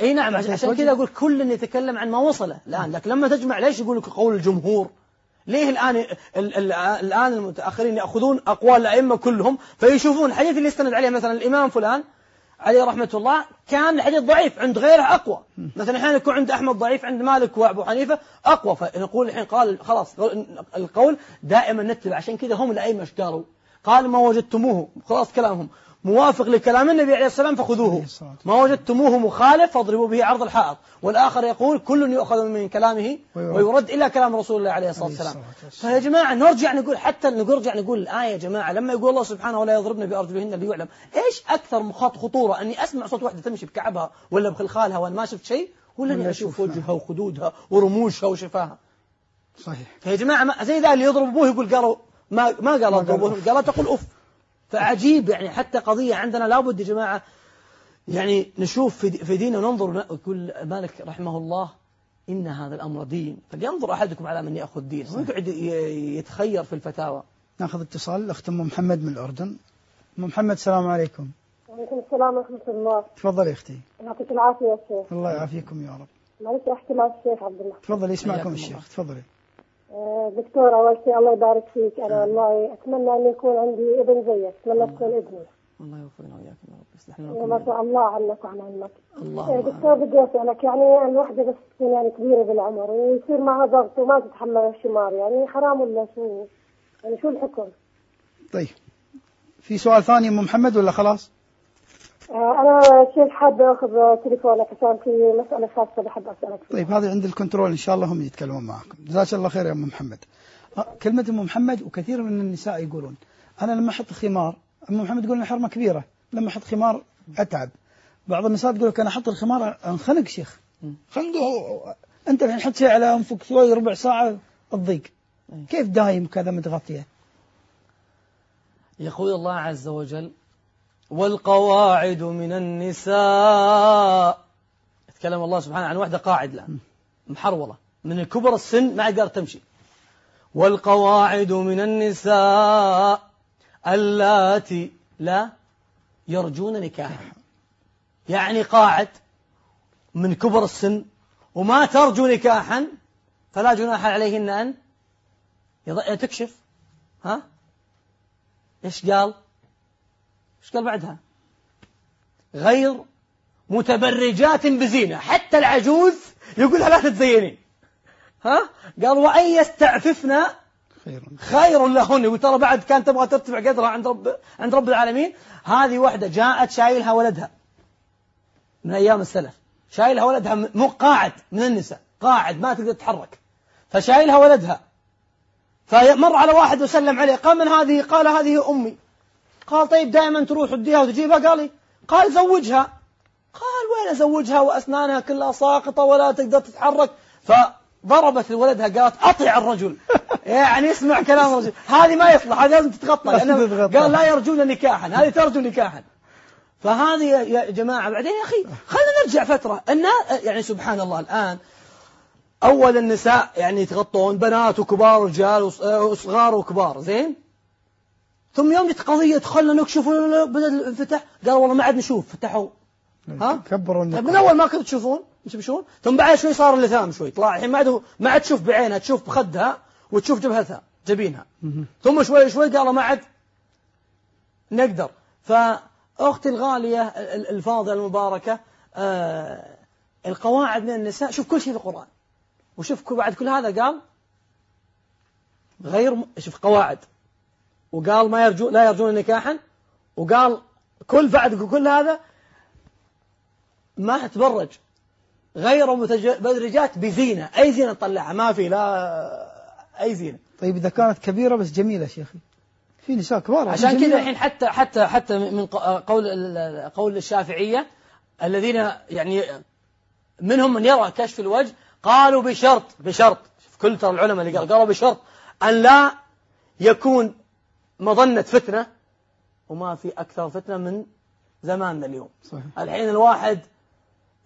Speaker 2: إي نعم عشان كذا أقول كل يتكلم عن ما وصله الآن لكن لما تجمع ليش يقول لك قول الجمهور؟ ليه الآن ال ال الآن المتأخرين يأخذون أقوال الأئمة كلهم فيشوفون الحديث اللي استند عليه مثلا الإمام فلان عليه رحمة الله كان الحديث ضعيف عند غيره أقوى. مثلا أحيانا يكون عند أحمد ضعيف عند مالك وأبو حنيفة أقوى. فنقول الحين قال خلاص القول دائما نتبع عشان كذا هم الأئمة إيش قالوا؟ قال ما وجدتموه خلاص كلامهم. موافق لكلام النبي عليه السلام فخذوه. ما وجدتموه مخالف فاضربوا به عرض الحائط. والآخر يقول كل يؤخذ من كلامه ويرد. إلا كلام رسول الله عليه الصلاة والسلام. فيا جماعة نرجع نقول حتى نرجع نقول الآية يا جماعة لما يقول الله سبحانه ولا يضربن بأرجلهن ليعلم. إيش أكثر مخاط خطورة؟ أني أسمع صوت واحدة تمشي بكعبها ولا بخلخالها وأنا ما شفت شيء ولا أني أشوف وجهها وخدودها ورموشها وشفاها.
Speaker 1: صحيح.
Speaker 2: فيا جماعة ما زي ذا اللي يضرب أبوه يقول قالوا ما ما قال اضربوه قال تقول أف فعجيب يعني حتى قضية عندنا لابد يا جماعة يعني نشوف في ديننا وننظر يقول مالك رحمه الله إن هذا الأمر دين. فلينظر أحدكم على من يأخذ دينه ويقعد يتخير في الفتاوى.
Speaker 1: ناخذ اتصال. الأخت أم محمد من الأردن. أم محمد السلام عليكم.
Speaker 4: وعليكم السلام ورحمة الله.
Speaker 1: تفضلي يا أختي.
Speaker 4: يعطيك العافية يا شيخ.
Speaker 1: الله يعافيكم يا رب.
Speaker 4: معلش أحكي مع الشيخ عبد الله.
Speaker 1: تفضلي يسمعكم الشيخ. تفضلي.
Speaker 4: دكتور أول شيء الله يبارك فيك. أنا والله أتمنى أن يكون عندي ابن زيك. أتمنى تكون ابني.
Speaker 2: الله يوفقنا وإياكم يا رب. يصلح لنا
Speaker 4: وما
Speaker 2: وكم
Speaker 4: شاء الله عنك وعن علمك. آه،
Speaker 2: اللهم
Speaker 4: دكتور بدي أسألك يعني الوحده بس تكون يعني كبيرة بالعمر ويصير معها ضغط وما تتحمل الشمار يعني حرام ولا شو؟ يعني شو الحكم؟
Speaker 1: طيب. في سؤال ثاني ام محمد ولا خلاص؟
Speaker 4: أنا شيخ حابه أخذ تليفونك عشان في مسألة خاصة بحب أسألك فيها.
Speaker 1: طيب هذه عند الكنترول إن شاء الله هم يتكلمون معكم. جزاك الله خير يا أم محمد. آه، كلمة أم محمد وكثير من النساء يقولون أنا لما أحط خمار أم محمد تقول لي حرمة كبيرة لما أحط خمار أتعب. بعض النساء تقول لك أنا أحط الخمار أنخنق شيخ. خنقه أنت الحين حط شيء على أنفك شوي ربع ساعة تضيق. كيف دايم كذا متغطية؟
Speaker 2: يقول الله عز وجل والقواعد من النساء. يتكلم الله سبحانه عن واحدة قاعد لها محرورة من الكبر السن ما قدرت تمشي. والقواعد من النساء اللاتي لا يرجون نكاحا يعني قاعد من كبر السن وما ترجو نكاحا فلا جناح عليهن أن تكشف ها؟ إيش قال؟ إيش قال بعدها؟ غير متبرجات بزينة. حتى العجوز يقولها لا تتزينين ها؟ قال وأن يستعففن
Speaker 1: خير.
Speaker 2: خير لهن. يقول ترى بعد كانت تبغى ترتفع قدرها عند رب عند رب العالمين. هذه واحدة جاءت شايلها ولدها. من أيام السلف. شايلها ولدها مو قاعد من النساء. قاعد ما تقدر تتحرك. فشايلها ولدها. فمر على واحد وسلم عليه. قال من هذه؟ قال هذه أمي. قال طيب دائما تروح تديها وتجيبها؟ قال لي قال زوجها. قال وين أزوجها وأسنانها كلها ساقطة ولا تقدر تتحرك؟ فضربت ولدها قالت أطيع الرجل. يعني اسمع كلام الرجل. هذه ما يصلح هذه لازم تتغطى. لأنه. قال لا يرجون نكاحا هذه ترجو نكاحا. فهذه يا- جماعة بعدين يا أخي خلينا نرجع فترة. النا يعني سبحان الله الآن أول النساء يعني يتغطون بنات وكبار ورجال آه، وصغار وكبار زين؟ ثم يوم جت قضية دخلنا نكشف بدأ الانفتاح قال والله ما عاد نشوف فتحوا. ها؟
Speaker 1: كبروا
Speaker 2: طيب. من أول ما كنتوا تشوفون؟ تمشون ثم بعد شوي صار اللثام شوي طلع الحين ما عاد ما عاد تشوف بعينها تشوف بخدها وتشوف جبهتها جبينها. ثم شوي شوي قالوا ما عاد نقدر. فأختي الغالية ال- ال- الفاضلة المباركة آه القواعد من النساء شوف كل شيء في القرآن. وشوف بعد كل هذا قال غير شوف قواعد. وقال ما يرجو لا يرجون نكاحا وقال كل بعد كل هذا ما تتبرج غير متبرجات بزينة. أي زينة تطلعها؟ ما في لا أي زينة.
Speaker 1: طيب إذا كانت كبيرة بس جميلة شيخي. في نساء كبار
Speaker 2: عشان
Speaker 1: جميلة.
Speaker 2: كذا الحين حتى حتى حتى من قول قول الشافعية الذين يعني منهم من يرى كشف الوجه قالوا بشرط بشرط. شوف كل ترى العلماء اللي قالوا قالوا بشرط أن لا يكون مظنة فتنة وما في أكثر فتنة من زماننا اليوم.
Speaker 1: صحيح.
Speaker 2: الحين الواحد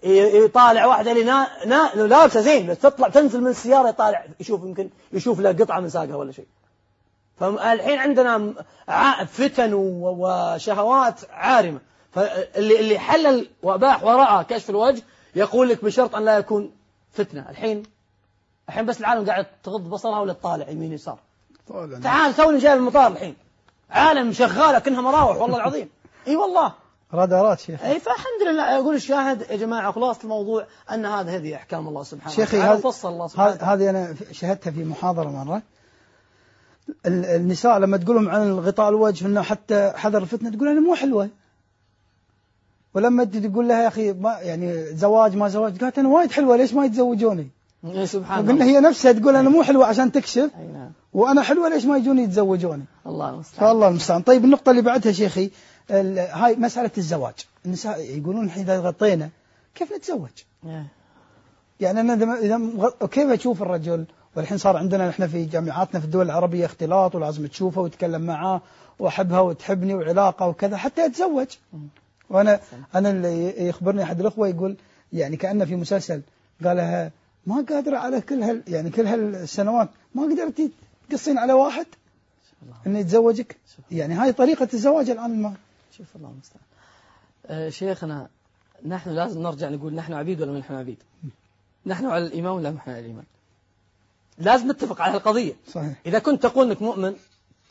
Speaker 2: يطالع واحدة اللي نا... نا... لابسة زين بس تطلع تنزل من السيارة يطالع يشوف يمكن يشوف له قطعة من ساقها ولا شيء. فالحين عندنا فتن وشهوات عارمة. فاللي اللي حلل واباح وراء كشف الوجه يقول لك بشرط أن لا يكون فتنة. الحين الحين بس العالم قاعد تغض بصرها ولا تطالع يمين يسار. تعال توني جاي المطار الحين. عالم شغالة كأنها مراوح والله العظيم. إي والله.
Speaker 1: رادارات شيخ.
Speaker 2: إي فالحمد لله. يقول الشاهد يا جماعة خلاصة الموضوع أن هذا هذه أحكام الله سبحانه
Speaker 1: شيخي
Speaker 2: وتعالى
Speaker 1: هذه
Speaker 2: وفصل الله سبحانه
Speaker 1: هذه- أنا شهدتها في محاضرة مرة. ال- النساء لما تقولهم عن الغطاء الوجه إنه حتى حذر الفتنة تقول أنا مو حلوة. ولما تقول لها يا أخي ما يعني زواج ما زواج. قالت أنا وايد حلوة ليش ما يتزوجوني؟
Speaker 2: إي سبحان
Speaker 1: وقلنا
Speaker 2: الله.
Speaker 1: هي نفسها تقول أنا مو حلوة عشان تكشف
Speaker 2: نعم.
Speaker 1: وأنا حلوة ليش ما يجوني يتزوجوني؟
Speaker 2: الله المستعان.
Speaker 1: فالله المستعان. طيب النقطة اللي بعدها شيخي هاي مسألة الزواج. النساء يقولون الحين إذا غطينا كيف نتزوج؟
Speaker 2: إيه.
Speaker 1: يعني أنا إذا كيف أشوف الرجل؟ والحين صار عندنا نحن في جامعاتنا في الدول العربية اختلاط ولازم تشوفه وتتكلم معاه وأحبها وتحبني وعلاقة وكذا حتى أتزوج وأنا أنا اللي يخبرني أحد الأخوة يقول يعني كأنه في مسلسل قال لها ما قادرة على كل هال يعني كل هالسنوات ما قدرتي تقصين على واحد؟ إنه يتزوجك؟ يعني هاي طريقة الزواج الآن الما
Speaker 2: شوف الله المستعان. آه، شيخنا نحن لازم نرجع نقول نحن عبيد ولا ما نحن عبيد؟ نحن على الإيمان ولا نحن على الإيمان لازم نتفق على القضية
Speaker 1: صحيح.
Speaker 2: إذا كنت تقول أنك مؤمن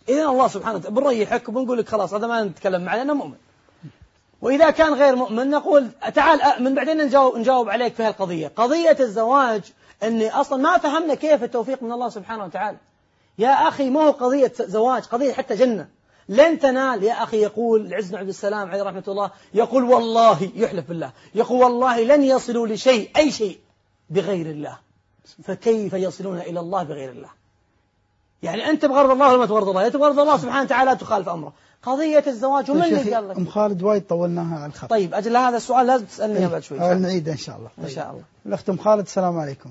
Speaker 2: إذا الله سبحانه وتعالى بنريحك وبنقول لك خلاص هذا ما نتكلم معه لأنه مؤمن. وإذا كان غير مؤمن نقول تعال أؤمن بعدين نجاوب, نجاوب عليك في هالقضية. قضية الزواج أني أصلا ما فهمنا كيف التوفيق من الله سبحانه وتعالى. يا أخي ما هو قضية زواج قضية حتى جنة. لن تنال يا أخي يقول العز عبد السلام عليه رحمة الله يقول والله يحلف بالله يقول والله لن يصلوا لشيء أي شيء بغير الله. فكيف يصلون إلى الله بغير الله؟ يعني أنت بغرض الله ولا ما تغرض الله؟ تغرض الله سبحانه وتعالى تخالف أمره. قضية الزواج ومن اللي قال لك؟
Speaker 1: أم خالد وايد طولناها على الخط.
Speaker 2: طيب أجل هذا السؤال لازم تسألني بعد شوي.
Speaker 1: آه، نعيده إن شاء الله.
Speaker 2: إن
Speaker 1: طيب.
Speaker 2: شاء الله.
Speaker 1: الأخت أم خالد السلام عليكم.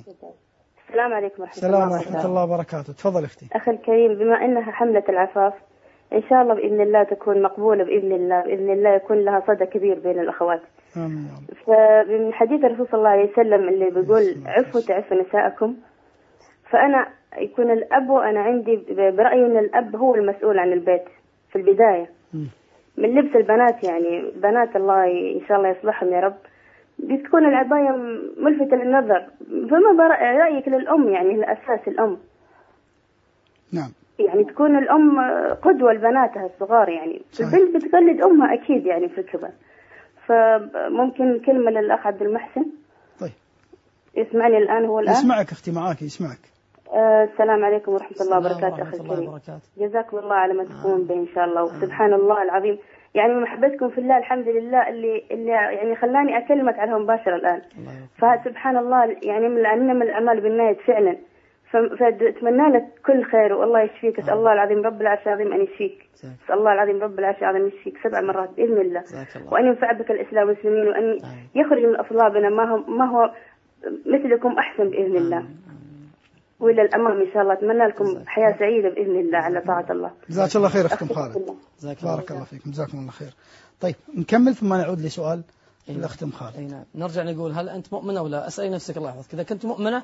Speaker 5: السلام عليكم ورحمة
Speaker 1: السلام
Speaker 5: الله
Speaker 1: ورحمة الله وبركاته. تفضل أختي.
Speaker 5: أخي الكريم بما أنها حملة العفاف إن شاء الله بإذن الله تكون مقبولة بإذن الله بإذن الله يكون لها صدى كبير بين الأخوات.
Speaker 1: آمين يا رب.
Speaker 5: فمن حديث الرسول صلى الله عليه وسلم اللي بيقول عفوا تعفوا نساءكم. فأنا يكون الأب وأنا عندي برأيي أن الأب هو المسؤول عن البيت. في البداية. من لبس البنات يعني بنات الله ي- إن شاء الله يصلحهم يا رب. بتكون العباية ملفتة للنظر. فما رأيك للأم يعني الأساس الأم؟
Speaker 1: نعم.
Speaker 5: يعني تكون الأم قدوة لبناتها الصغار يعني.
Speaker 1: صحيح.
Speaker 5: البنت بتقلد أمها أكيد يعني في الكبر. فممكن كلمة للأخ عبد المحسن؟
Speaker 1: طيب.
Speaker 5: يسمعني الآن هو الآن.
Speaker 1: يسمعك أختي معاك يسمعك
Speaker 5: السلام عليكم ورحمة الله وبركاته أخي الكريم. جزاكم الله على ما تقومون به إن شاء الله وسبحان الله العظيم. يعني محبتكم في الله الحمد لله اللي اللي يعني خلاني أكلمك عليها مباشرة الآن. فسبحان الله يعني من لأن من الأعمال بالنهاية فعلا. فأتمنى لك كل خير والله يشفيك. أسأل الله العظيم رب العرش العظيم أن يشفيك. أسأل الله العظيم رب العرش العظيم يشفيك سبع مرات بإذن الله. وأن ينفع بك الإسلام والمسلمين وأن. يخرج من أصلابنا ما هو ما هو مثلكم أحسن بإذن الله. وإلى الأمام إن شاء الله. أتمنى لكم
Speaker 2: جزاك
Speaker 5: حياة سعيدة بإذن الله على طاعة الله.
Speaker 1: جزاك الله خير
Speaker 5: أخي
Speaker 1: خالد.
Speaker 5: الله.
Speaker 2: جزاك الله
Speaker 1: بارك الله فيكم جزاكم الله خير. طيب نكمل ثم نعود لسؤال
Speaker 2: إيه.
Speaker 1: الأخت أم خالد.
Speaker 2: اي نعم. نرجع نقول هل أنت مؤمنة ولا اسالي نفسك الله. يحفظك إذا كنت مؤمنة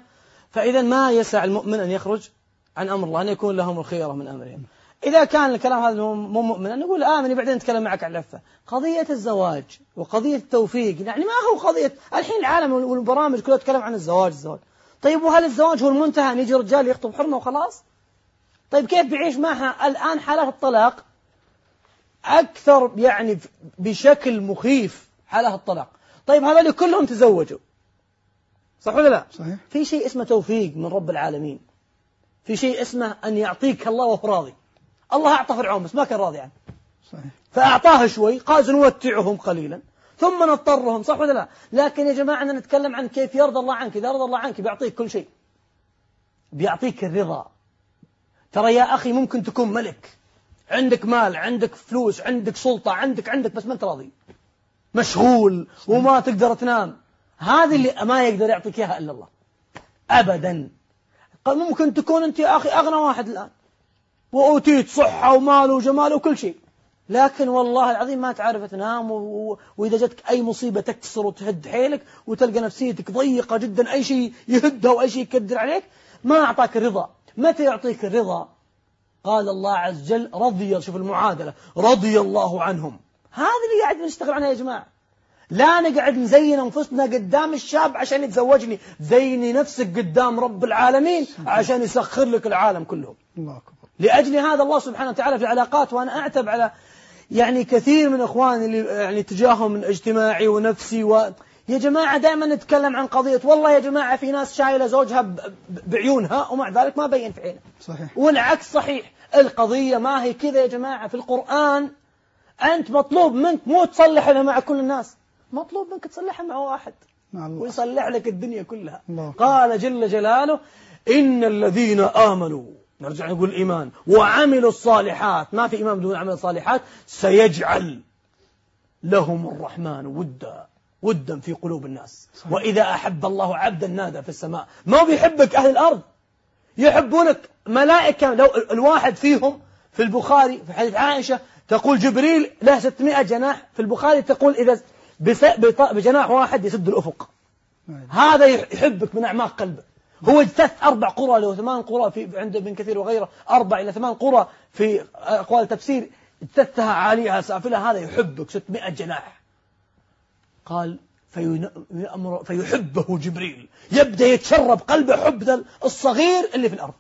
Speaker 2: فإذا ما يسع المؤمن أن يخرج عن أمر الله؟ أن يكون لهم الخيره من أمرهم. إذا كان الكلام هذا مو مؤمن نقول آمني بعدين نتكلم معك عن لفة. قضية الزواج وقضية التوفيق يعني ما هو قضية الحين العالم والبرامج كلها تتكلم عن الزواج الزواج. طيب وهل الزواج هو المنتهى أن يجي رجال يخطب حرمة وخلاص؟ طيب كيف بيعيش معها؟ الآن حالات الطلاق أكثر يعني بشكل مخيف حالة الطلاق. طيب هذول كلهم تزوجوا. صح ولا لا؟
Speaker 1: صحيح.
Speaker 2: في شيء اسمه توفيق من رب العالمين. في شيء اسمه أن يعطيك الله وهو راضي. الله أعطى فرعون بس ما كان راضي عنه.
Speaker 1: صحيح.
Speaker 2: فأعطاه شوي قال سنمتعهم قليلا. ثم نضطرهم صح ولا لا؟ لكن يا جماعة أنا نتكلم عن كيف يرضى الله عنك. إذا رضى الله عنك بيعطيك كل شيء. بيعطيك الرضا. ترى يا أخي ممكن تكون ملك. عندك مال عندك فلوس عندك سلطة عندك عندك بس ما أنت راضي. مشغول وما تقدر تنام. هذه اللي ما يقدر يعطيك إياها إلا الله. أبدا. ممكن تكون أنت يا أخي أغنى واحد الآن. وأوتيت صحة ومال وجمال وكل شيء. لكن والله العظيم ما تعرف تنام. وإذا جتك أي مصيبة تكسر وتهد حيلك وتلقى نفسيتك ضيقة جدا أي شيء يهدها وأي شيء يكدر عليك ما أعطاك الرضا. متى يعطيك الرضا؟ قال الله عز وجل رضي شوف المعادلة. رضي الله عنهم. هذا اللي قاعد نشتغل عنها يا جماعة. لا نقعد نزين أنفسنا قدام الشاب عشان يتزوجني. زيني نفسك قدام رب العالمين عشان يسخر لك العالم كله.
Speaker 1: الله أكبر.
Speaker 2: لأجل هذا الله سبحانه وتعالى في العلاقات وأنا أعتب على يعني كثير من إخواني اللي يعني تجاههم من اجتماعي ونفسي و يا جماعة دائما نتكلم عن قضية والله يا جماعة في ناس شايلة زوجها بعيونها ومع ذلك ما بين في عينها.
Speaker 1: صحيح.
Speaker 2: والعكس صحيح. القضية ما هي كذا يا جماعة في القرآن. أنت مطلوب منك مو تصلحها مع كل الناس. مطلوب منك تصلحها مع واحد.
Speaker 1: مع الله.
Speaker 2: ويصلح لك الدنيا كلها.
Speaker 1: الله.
Speaker 2: قال جل جلاله إن الذين آمنوا نرجع نقول الإيمان وعملوا الصالحات. ما في إيمان بدون عمل الصالحات. سيجعل لهم الرحمن ودا. ودا في قلوب الناس.
Speaker 1: صحيح.
Speaker 2: وإذا أحب الله عبدا نادى في السماء. ما بيحبك؟ أهل الأرض. يحبونك ملائكة. لو الواحد فيهم في البخاري في حديث عائشة تقول جبريل له 600 جناح. في البخاري تقول إذا بجناح واحد يسد الأفق. هذا يحبك من أعماق قلبه هو اجتث أربع قرى له ثمان قرى في عند ابن كثير وغيره أربع إلى ثمان قرى في أقوال تفسير اجتثها عاليها سافلها هذا يحبك 600 جناح. قال فيحبه جبريل. يبدأ يتشرب قلبه حب ذا الصغير اللي في الأرض.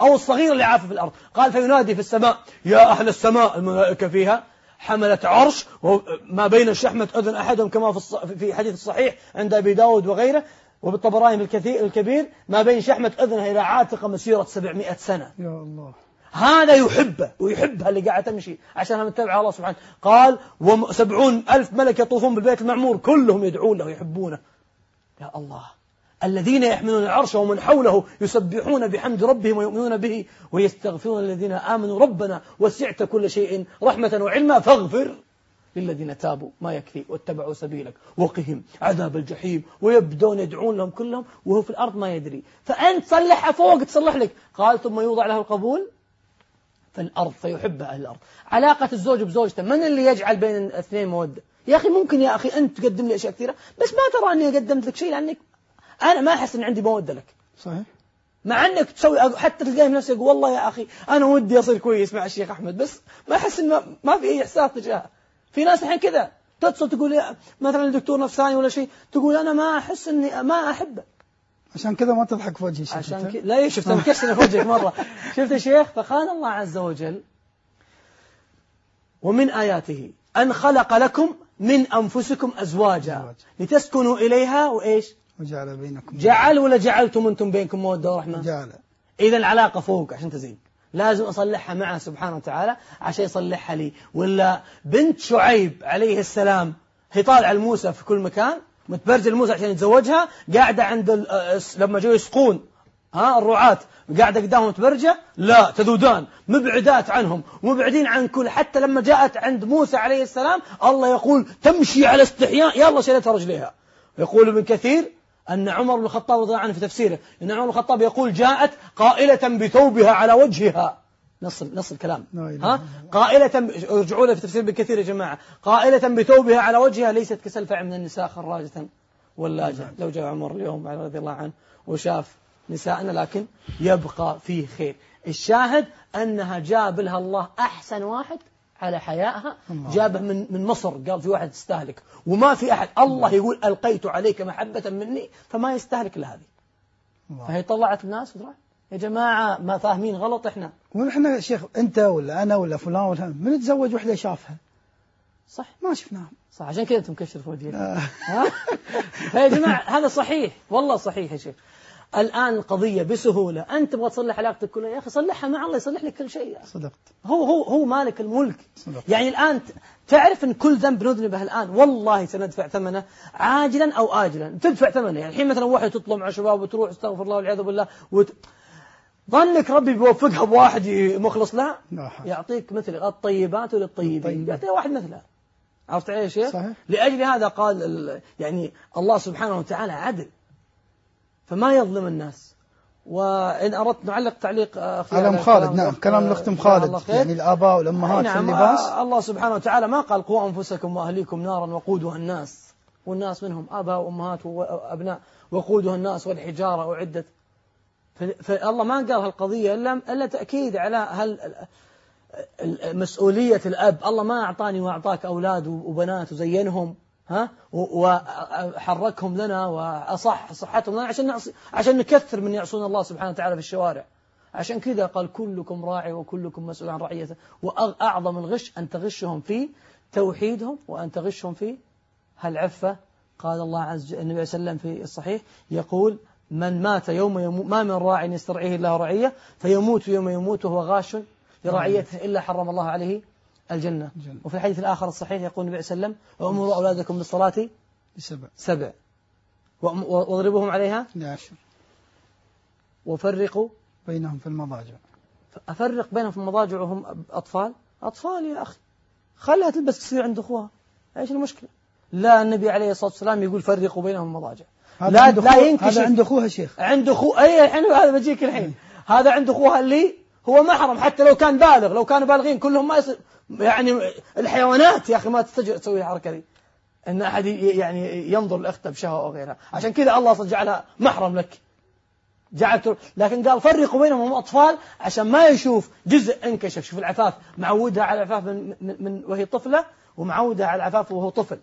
Speaker 2: أو الصغير اللي عافى في الأرض. قال فينادي في السماء يا أهل السماء الملائكة فيها حملة عرش وما بين شحمة أذن أحدهم كما في حديث الصحيح عند أبي داود وغيره وبالطبراني الكثير الكبير ما بين شحمة أذنها إلى عاتقة مسيرة 700 سنة.
Speaker 1: يا الله.
Speaker 2: هذا يحبه ويحبها اللي قاعد تمشي عشانها متبعة الله سبحانه. قال وسبعون ألف ملك يطوفون بالبيت المعمور كلهم يدعون له ويحبونه يا الله. الذين يحملون العرش ومن حوله يسبحون بحمد ربهم ويؤمنون به ويستغفرون الذين آمنوا. ربنا وسعت كل شيء رحمة وعلما فاغفر. للذين تابوا ما يكفي واتبعوا سبيلك. وقهم عذاب الجحيم ويبدون يدعون لهم كلهم وهو في الأرض ما يدري. فأنت صلحها فوق تصلح لك. قال ثم يوضع له القبول في الأرض فيحبها أهل الأرض. علاقة الزوج بزوجته من اللي يجعل بين الاثنين مودة؟ يا أخي ممكن يا أخي أنت تقدم لي أشياء كثيرة بس ما ترى أني قدمت لك شيء لأنك أنا ما أحس أن عندي مودة لك.
Speaker 1: صحيح.
Speaker 2: مع إنك تسوي حتى تلقاني بنفسك يقول والله يا أخي أنا ودي أصير كويس مع الشيخ أحمد بس ما أحس إن ما, ما في أي إحساس تجاهه. في ناس الحين كذا تتصل تقول مثلا الدكتور نفساني ولا شيء تقول أنا ما أحس اني ما أحبه
Speaker 1: عشان كذا ما تضحك في وجهي
Speaker 2: عشان. كذا لا شفت مكشنا في وجهك مرة شفت يا شيخ فقال الله عز وجل ومن آياته أن خلق لكم من أنفسكم ازواجا
Speaker 1: أزواج.
Speaker 2: لتسكنوا إليها وإيش؟
Speaker 1: وجعل بينكم
Speaker 2: جعل ولا جعلتم أنتم بينكم موده ورحمة؟
Speaker 1: جعل
Speaker 2: إذا العلاقة فوق عشان تزيد لازم أصلحها معه سبحانه وتعالى عشان يصلحها لي. ولا بنت شعيب عليه السلام هي طالعة لموسى في كل مكان متبرجة لموسى عشان يتزوجها قاعدة عند لما جو يسقون ها الرعاة قاعدة قدامهم متبرجة لا تذودان مبعدات عنهم مبعدين عن كل حتى لما جاءت عند موسى عليه السلام الله يقول تمشي على استحياء يلا شيلتها رجليها. يقول ابن كثير أن عمر بن الخطاب رضي الله عنه في تفسيره أن عمر بن الخطاب يقول جاءت قائلة بثوبها على وجهها. نص نص الكلام. ها؟ قائلة ارجعوا له في تفسير ابن كثير يا جماعة. قائلة بثوبها على وجهها ليست كسلفع من النساء خراجة ولاجة لو جاء عمر اليوم رضي الله عنه وشاف نساءنا لكن يبقى فيه خير. الشاهد أنها جاب لها الله أحسن واحد على حيائها. جابه من من مصر قال في واحد تستهلك وما في أحد. الله يقول ألقيت عليك محبة مني فما يستهلك إلا هذه. فهي طلعت الناس وراح يا جماعة ما فاهمين غلط إحنا.
Speaker 1: ونحن يا شيخ أنت ولا أنا ولا فلان ولا من يتزوج وحدة شافها؟
Speaker 2: صح.
Speaker 1: ما شفناها.
Speaker 2: صح. عشان كذا أنت مكشر في وجهك. ها؟ فيا جماعة هذا صحيح. والله صحيح يا شيخ. الآن القضية بسهولة. أنت تبغى تصلح علاقتك كلها يا أخي صلحها مع الله يصلح لك كل شيء
Speaker 1: صدقت.
Speaker 2: هو هو هو مالك الملك.
Speaker 1: صدق.
Speaker 2: يعني الآن تعرف أن كل ذنب نذنبه الآن؟ والله سندفع ثمنه عاجلا أو آجلا. تدفع ثمنه. يعني الحين مثلا واحد تطلع مع شباب وتروح استغفر الله والعياذ بالله وت... ظنك ربي بيوفقها بواحد مخلص؟ لها
Speaker 1: لا.
Speaker 2: يعطيك مثل الطيبات للطيبين.
Speaker 1: الطيبات.
Speaker 2: يعطيها واحد مثلها عرفت علي يا شيخ؟
Speaker 1: صحيح.
Speaker 2: لأجل هذا قال ال- يعني الله سبحانه وتعالى عدل. فما يظلم الناس. وإن أردت نعلق تعليق آه، أخير
Speaker 1: على خالد نعم كلام
Speaker 2: آه،
Speaker 1: الأخت أم
Speaker 2: جزاه الله
Speaker 1: خالد. يعني الآباء والأمهات في
Speaker 2: نعم
Speaker 1: اللباس
Speaker 2: آه، الله سبحانه وتعالى ما قال قوا أنفسكم وأهليكم نارا وقودها الناس. والناس منهم آباء وأمهات وأبناء وقودها الناس والحجارة أعدت ف- فالله ما قال هالقضية إلا إلا تأكيد على هل مسؤولية الأب. الله ما أعطاني وأعطاك أولاد وبنات وزينهم. ها؟ وحركهم لنا وأصح صحتهم لنا عشان نعصي عشان نكثر من يعصون الله سبحانه وتعالى في الشوارع. عشان كذا قال كلكم راعي وكلكم مسؤول عن رعيته. وأعظم الغش أن تغشهم في توحيدهم وأن تغشهم في هالعفة. قال الله عز وجل النبي صلى الله عليه وسلم في الصحيح يقول من مات يوم يموت ما من راع يسترعيه الله رعية فيموت يوم يموت وهو غاش لرعيته إلا حرم الله عليه الجنة.
Speaker 1: الجنة.
Speaker 2: وفي الحديث الآخر الصحيح يقول النبي صلى الله عليه وسلم وأمروا أولادكم بالصلاة
Speaker 1: بسبع.
Speaker 2: سبع. وأم- واضربوهم عليها؟
Speaker 1: لعشر
Speaker 2: وفرقوا؟
Speaker 1: بينهم في المضاجع.
Speaker 2: أفرق بينهم في المضاجع وهم أطفال؟ أطفال يا أخي. خلها تلبس تصير عند أخوها. إيش المشكلة؟ لا النبي عليه الصلاة والسلام يقول فرقوا بينهم المضاجع. لا لا ينكشف.
Speaker 1: هذا عند أخوها شيخ.
Speaker 2: عند أخو أي الحين هذا بجيك الحين. هذا عند أخوها اللي هو محرم حتى لو كان بالغ لو كانوا بالغين كلهم ما يصير يعني الحيوانات يا أخي ما تستجر تسوي الحركة دي. أن أحد يعني ينظر لأخته بشهوة أو غيرها. عشان كذا الله جعلها محرم لك. جعلت لكن قال فرقوا بينهم هم أطفال عشان ما يشوف جزء انكشف. شوف العفاف معودها على العفاف من, من, من وهي طفلة ومعودها على العفاف وهو طفل.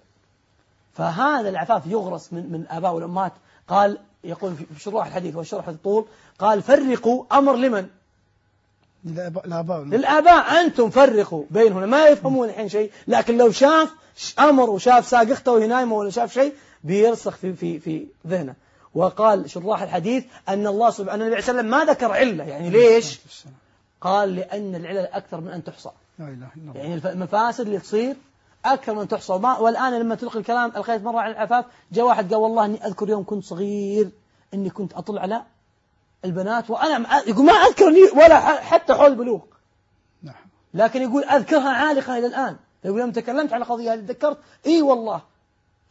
Speaker 2: فهذا العفاف يغرس من من الآباء والأمهات قال يقول في شروح الحديث وشرح الطول. قال فرقوا أمر لمن؟
Speaker 1: للآباء
Speaker 2: للآباء أنتم فرقوا بينهم ما يفهمون الحين شيء لكن لو شاف أمر وشاف ساق أخته وهي نايمة ولا شاف شيء بيرسخ في في في ذهنه. وقال شراح الحديث أن الله سبحانه النبي عليه وسلم ما ذكر علة. يعني ليش؟ قال لأن العلل أكثر من أن تحصى.
Speaker 1: لا إله إلا الله.
Speaker 2: يعني المفاسد اللي تصير أكثر من تحصى. والآن لما تلقي الكلام الخيط مرة عن العفاف جاء واحد قال والله إني أذكر يوم كنت صغير إني كنت أطل على البنات وأنا يقول ما إني ولا حتى حول البلوغ.
Speaker 1: نعم.
Speaker 2: لكن يقول أذكرها عالقة إلى الآن. يقول يوم تكلمت على قضية هذه تذكرت إي والله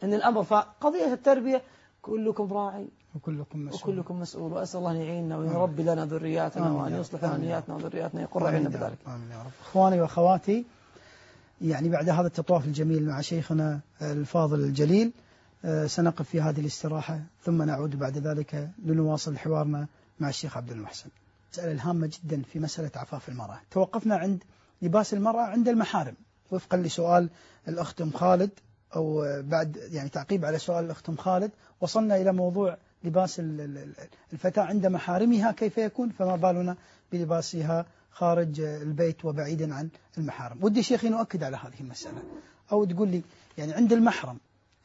Speaker 2: أن الأمر فقضية التربية كلكم راعي.
Speaker 1: وكلكم مسؤول.
Speaker 2: وكلكم مسؤول. وأسأل الله أن يعيننا ويربي لنا ذرياتنا وأن. يصلح لنا. نياتنا وذرياتنا يقر عنا بذلك.
Speaker 1: آمين يا رب. إخواني وأخواتي يعني بعد هذا التطواف الجميل مع شيخنا الفاضل الجليل آه، سنقف في هذه الاستراحة ثم نعود بعد ذلك لنواصل حوارنا مع الشيخ عبد المحسن. مسألة الهامة جدا في مسألة عفاف المرأة. توقفنا عند لباس المرأة عند المحارم. وفقا لسؤال الأخت أم خالد أو بعد يعني تعقيب على سؤال الأخت أم خالد وصلنا إلى موضوع لباس ال- ال- ال- الفتاة عند محارمها كيف يكون فما بالنا بلباسها خارج البيت وبعيدا عن المحارم. ودي شيخي نؤكد على هذه المسألة. أو تقول لي يعني عند المحرم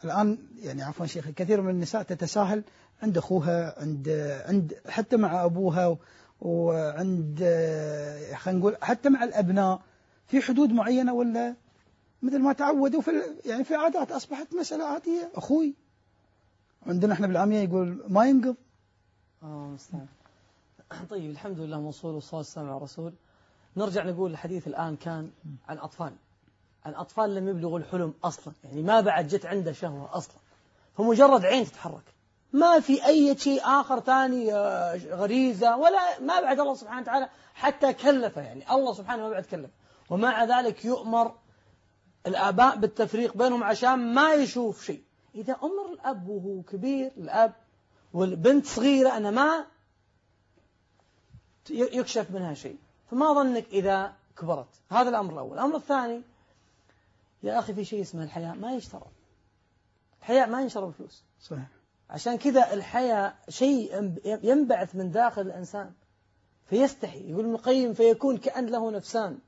Speaker 1: الآن يعني عفوا شيخي كثير من النساء تتساهل عند أخوها عند عند حتى مع أبوها وعند خلينا نقول حتى مع الأبناء في حدود معينة ولا مثل ما تعودوا في يعني في عادات أصبحت مسألة عادية؟ أخوي. عندنا إحنا بالعامية يقول ما ينقض.
Speaker 2: آه. طيب الحمد لله موصول والصلاة والسلام على الرسول. نرجع نقول الحديث الآن كان عن أطفال. عن أطفال لم يبلغوا الحلم أصلا. يعني ما بعد جت عنده شهوة أصلا. فمجرد عين تتحرك. ما في أي شيء آخر ثاني آه، غريزة ولا ما بعد الله سبحانه وتعالى حتى كلفه. يعني الله سبحانه ما بعد كلف ومع ذلك يؤمر الآباء بالتفريق بينهم عشان ما يشوف شيء. إذا أمر الأب وهو كبير الأب والبنت صغيرة أنا ما يكشف منها شيء. فما ظنك إذا كبرت. هذا الأمر الأول. الأمر الثاني يا أخي في شيء اسمه الحياء ما يشترى الحياء ما ينشرى بفلوس
Speaker 1: صحيح.
Speaker 2: عشان كذا الحياء شيء ينبعث من داخل الإنسان. فيستحي يقول ابن القيم فيكون كأن له نفسان.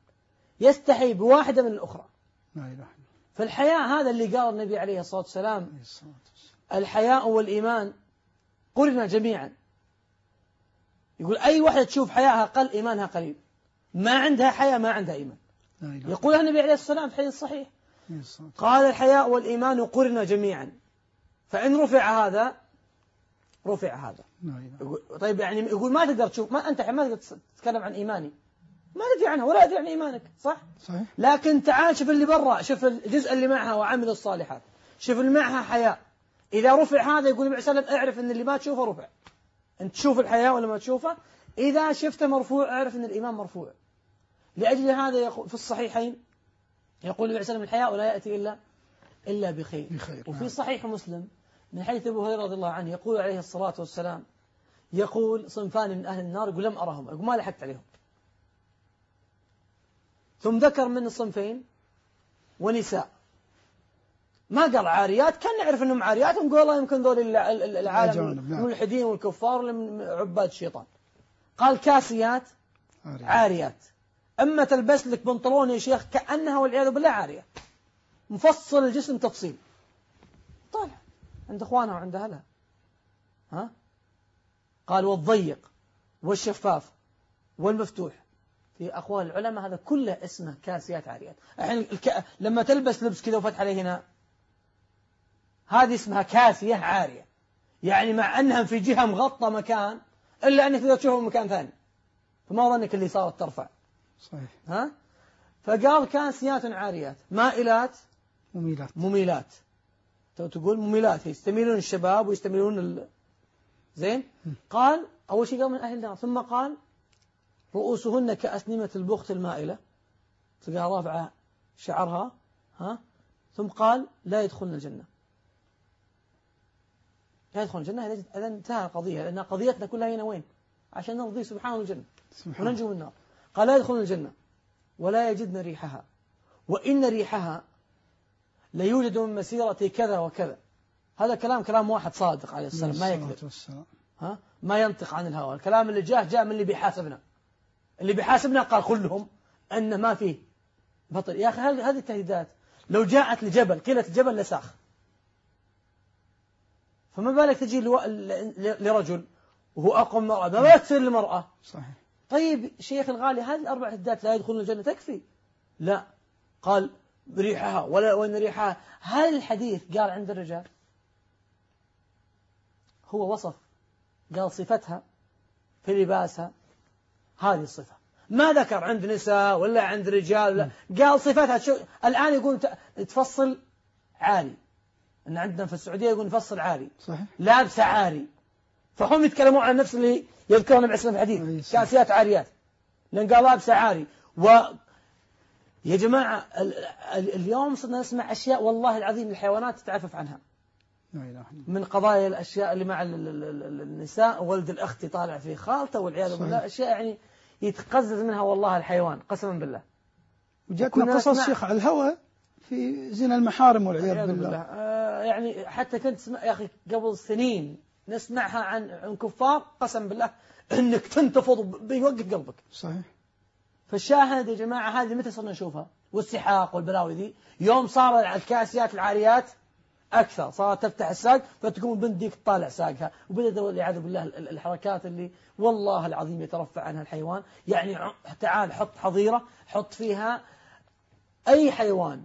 Speaker 2: يستحي بواحدة من الأخرى. فالحياء هذا اللي قال النبي عليه الصلاة والسلام. الحياء والإيمان. قرنا جميعا. يقول أي واحدة تشوف حياءها قل إيمانها قليل. ما عندها حياء ما عندها إيمان. يقول النبي عليه الصلاة والسلام في الحديث الصحيح. قال الحياء والإيمان قرنا جميعا. فإن رفع هذا رفع هذا. طيب يعني يقول ما تقدر تشوف ما أنت ما تقدر تتكلم عن إيماني. ما تدري عنها ولا أدري عن إيمانك صح؟
Speaker 1: صحيح.
Speaker 2: لكن تعال شوف اللي برا شوف الجزء اللي معها وعمل الصالحات. شوف اللي معها حياء إذا رفع هذا يقول النبي صلى الله عليه وسلم اعرف أن اللي ما تشوفه رفع. أنت تشوف الحياء ولا ما تشوفه؟ إذا شفته مرفوع اعرف أن الإيمان مرفوع. لأجل هذا يقول في الصحيحين يقول النبي صلى الله عليه وسلم الحياء لا يأتي إلا إلا بخير.
Speaker 1: بخير،
Speaker 2: وفي
Speaker 1: نعم.
Speaker 2: صحيح مسلم من حديث أبو هريرة رضي الله عنه يقول عليه الصلاة والسلام يقول صنفان من أهل النار يقول لم أرهم. يقول ما لحقت عليهم. ثم ذكر من الصنفين ونساء. ما قال عاريات؟ كان نعرف إنهم عاريات. ونقول والله يمكن ذول الع- ال- ال- العالم
Speaker 1: نعم.
Speaker 2: الملحدين والكفار عباد الشيطان. قال كاسيات
Speaker 1: عارية.
Speaker 2: عاريات. أما تلبس لك بنطلون يا شيخ كأنها والعياذ بالله عارية. مفصل الجسم تفصيل. طالع. عند إخوانها وعند أهلها. ها؟ قال والضيق والشفاف والمفتوح. في أقوال العلماء هذا كله اسمه كاسيات عاريات. الحين الك... لما تلبس لبس كذا وفتح عليه هنا هذه اسمها كاسية عارية. يعني مع انها في جهة مغطى مكان إلا أنك تقدر تشوفها من مكان ثاني. فما ظنك اللي صارت ترفع.
Speaker 1: صحيح.
Speaker 2: ها؟ فقال كاسيات عاريات. مائلات
Speaker 1: مميلات.
Speaker 2: مميلات. تقول مميلات يستميلون الشباب ويستميلون ال... زين؟ قال أول شيء قال من أهل النار ثم قال رؤوسهن كأسنمة البخت المائلة تلقاها رافعة شعرها ها؟ ثم قال لا يدخلن الجنة. لا يدخلن الجنة إذا انتهى القضية لأن قضيتنا كلها هنا وين؟ عشان نرضي سبحانه الجنة.
Speaker 1: سبحان
Speaker 2: وننجو من النار. قال لا يدخلن الجنة ولا يجدن ريحها. وإن ريحها ليوجد من مسيرة كذا وكذا. هذا كلام كلام واحد صادق عليه السلام ما يكذب. ها؟ ما ينطق عن الهوى. الكلام اللي جاه جاء من اللي بيحاسبنا. اللي بيحاسبنا قال كلهم أن ما فيه بطل. يا أخي هذه التهديدات. لو جاءت لجبل قيلت الجبل لساخ. فما بالك تجي لو- لرجل وهو أقوى من المرأة؟ ما بالك تصير للمرأة
Speaker 1: صحيح.
Speaker 2: طيب شيخ الغالي هذه الأربع تهديدات لا يدخلون الجنة تكفي. لا. قال ريحها ولا وين ريحها. هل الحديث قال عند الرجال. هو وصف قال صفتها في لباسها. هذه الصفة. ما ذكر عند نساء ولا عند رجال لا قال صفتها. شو الآن يقول تفصل عالي أن عندنا في السعودية يقول نفصل عالي
Speaker 1: صحيح.
Speaker 2: لابسة عاري. فهم يتكلمون عن نفس اللي يذكرون النبي عليه
Speaker 1: أي
Speaker 2: الحديث. كاسيات عاريات. لأن قال لابسة عاري. و يا جماعة ال- ال- اليوم صرنا نسمع أشياء والله العظيم الحيوانات تتعفف عنها. من قضايا الأشياء اللي مع ال- ال- ال- النساء ولد الأخت طالع في خالته والعياذ. بالله أشياء يعني يتقزز منها والله الحيوان قسما بالله.
Speaker 1: وجاتنا قصص شيخ على الهوى في زنا المحارم والعياذ بالله.
Speaker 2: بالله. آه يعني حتى كنت اسمع يا أخي قبل سنين نسمعها عن عن كفار قسم بالله إنك تنتفض بيوقف قلبك.
Speaker 1: صحيح.
Speaker 2: فالشاهد يا جماعة هذه متى صرنا نشوفها؟ والسحاق والبلاوي ذي. يوم صار الكاسيات العاريات أكثر صارت تفتح الساق فتقوم البنت ديك تطالع ساقها. وبدأت والعياذ بالله ال- ال- الحركات اللي والله العظيم يترفع عنها الحيوان. يعني تعال حط حظيرة حط فيها أي حيوان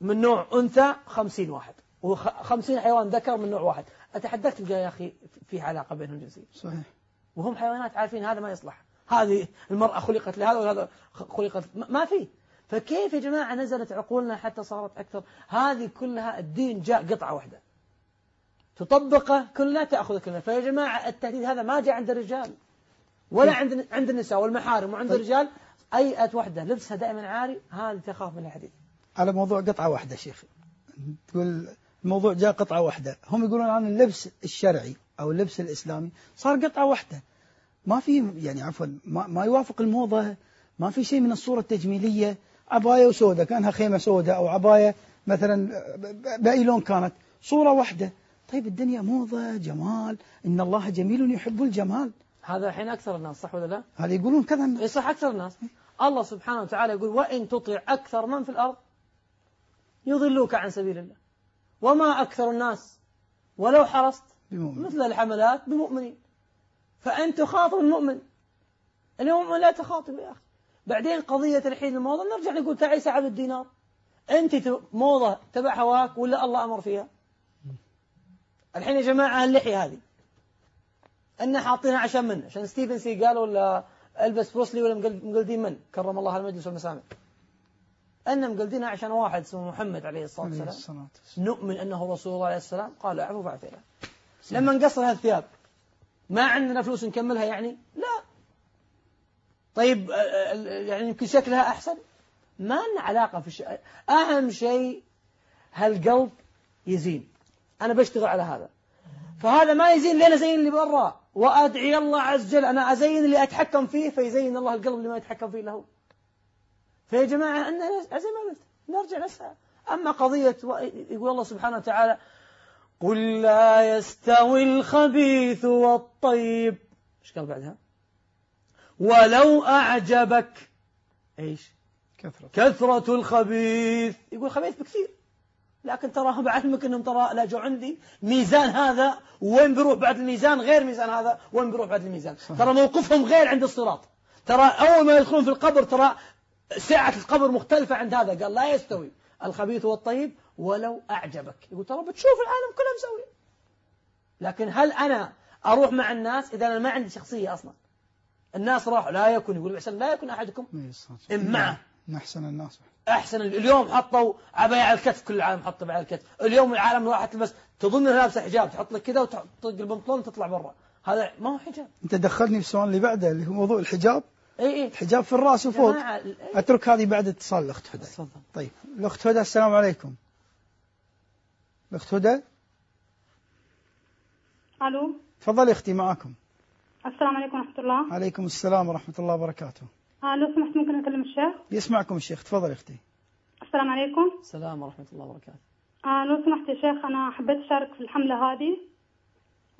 Speaker 2: من نوع أنثى خمسين واحد. وخمسين حيوان ذكر من نوع واحد. اتحداك تلقى يا أخي في علاقة بينهم جنسية.
Speaker 1: صحيح.
Speaker 2: وهم حيوانات عارفين هذا ما يصلح. هذه المرأة خلقت لهذا وهذا خلقت ما في. فكيف يا جماعة نزلت عقولنا حتى صارت أكثر؟ هذه كلها الدين جاء قطعة واحدة. تطبقه كلنا تأخذ كلنا فيا جماعة التهديد هذا ما جاء عند الرجال. ولا عند عند النساء والمحارم وعند الرجال. أية وحدة لبسها دائما عاري. هذه تخاف من الحديث.
Speaker 1: على موضوع قطعة واحدة شيخ. تقول الموضوع جاء قطعة واحدة. هم يقولون عن اللبس الشرعي أو اللبس الإسلامي صار قطعة واحدة. ما في يعني عفوا ما, ما يوافق الموضة ما في شيء من الصورة التجميلية. عباية وسودة كأنها خيمة سودة أو عباية مثلا بأي لون كانت. صورة واحدة. طيب الدنيا موضة جمال. إن الله جميل يحب الجمال.
Speaker 2: هذا الحين أكثر الناس صح ولا لا؟
Speaker 1: هذا يقولون كذا؟
Speaker 2: إيه صح أكثر الناس. الله سبحانه وتعالى يقول وإن تطع أكثر من في الأرض يضلوك عن سبيل الله. وما أكثر الناس ولو حرصت
Speaker 1: بمؤمن.
Speaker 2: مثل الحملات بمؤمنين. فأنت تخاطب المؤمن. المؤمن لا تخاطب يا أخي. بعدين قضية الحين الموضة نرجع نقول تعيس عبد الدينار. أنت موضة تبع هواك ولا الله أمر فيها؟ الحين يا جماعة اللحية هذه. أن حاطينها عشان من؟ عشان ستيفن سيجال ولا إلفيس بريسلي ولا مقل- مقلدين من؟ كرم الله المجلس والمسامع. أن مقلدينها عشان واحد اسمه محمد عليه الصلاة والسلام. نؤمن أنه رسول الله عليه السلام. قال أعفو فاعف له لما نقصر هذه الثياب ما عندنا فلوس نكملها يعني؟ لا. طيب يعني يمكن شكلها أحسن. ما لنا علاقة في الشيء أهم شيء هالقلب يزين. أنا بشتغل على هذا. فهذا ما يزين لين أزين اللي برا. وأدعي الله عز وجل أنا أزين اللي أتحكم فيه فيزين الله القلب اللي ما يتحكم فيه له. فيا جماعة أن زي ما قلت. نرجع نسأل أما قضية يقول الله سبحانه وتعالى قل لا يستوي الخبيث والطيب. إيش قال بعدها؟ ولو أعجبك. إيش؟
Speaker 1: كثرة.
Speaker 2: كثرة الخبيث. يقول خبيث بكثير. لكن ترى بعلمك إنهم ترى لا جو عندي. ميزان هذا وين بيروح بعد الميزان؟ غير ميزان هذا وين بيروح بعد الميزان؟
Speaker 1: صحيح.
Speaker 2: ترى موقفهم غير عند الصراط. ترى أول ما يدخلون في القبر ترى سعة القبر مختلفة عند هذا. قال لا يستوي الخبيث والطيب. ولو أعجبك. يقول ترى بتشوف العالم كله مسوي. لكن هل أنا أروح مع الناس إذا أنا ما عندي شخصية أصلا؟ الناس راحوا لا يكن يقول أحسن لا يكن أحدكم معه.
Speaker 1: من أحسن الناس.
Speaker 2: أحسن اليوم حطوا عباية على الكتف كل العالم حط عباية على الكتف. اليوم العالم راح تلبس تظن إنها لابسة حجاب تحط لك كذا وتطق البنطلون وتطلع برا. هذا ما هو حجاب.
Speaker 1: أنت دخلني في السؤال اللي بعده اللي هو موضوع الحجاب.
Speaker 2: اي اي
Speaker 1: الحجاب في الرأس وفوق.
Speaker 2: إيه.
Speaker 1: أترك هذه بعد اتصال الأخت هدى.
Speaker 2: تفضل.
Speaker 1: طيب الأخت هدى السلام عليكم. الأخت هدى
Speaker 6: ألو.
Speaker 1: تفضلي أختي معكم
Speaker 6: السلام عليكم ورحمه الله.
Speaker 1: عليكم السلام ورحمة الله وبركاته
Speaker 6: آه لو سمحت ممكن اكلم الشيخ؟
Speaker 1: يسمعكم الشيخ تفضلي أختي.
Speaker 6: السلام عليكم
Speaker 2: السلام ورحمة الله وبركاته
Speaker 6: آه لو سمحت يا شيخ أنا حبيت أشارك في الحملة هذه.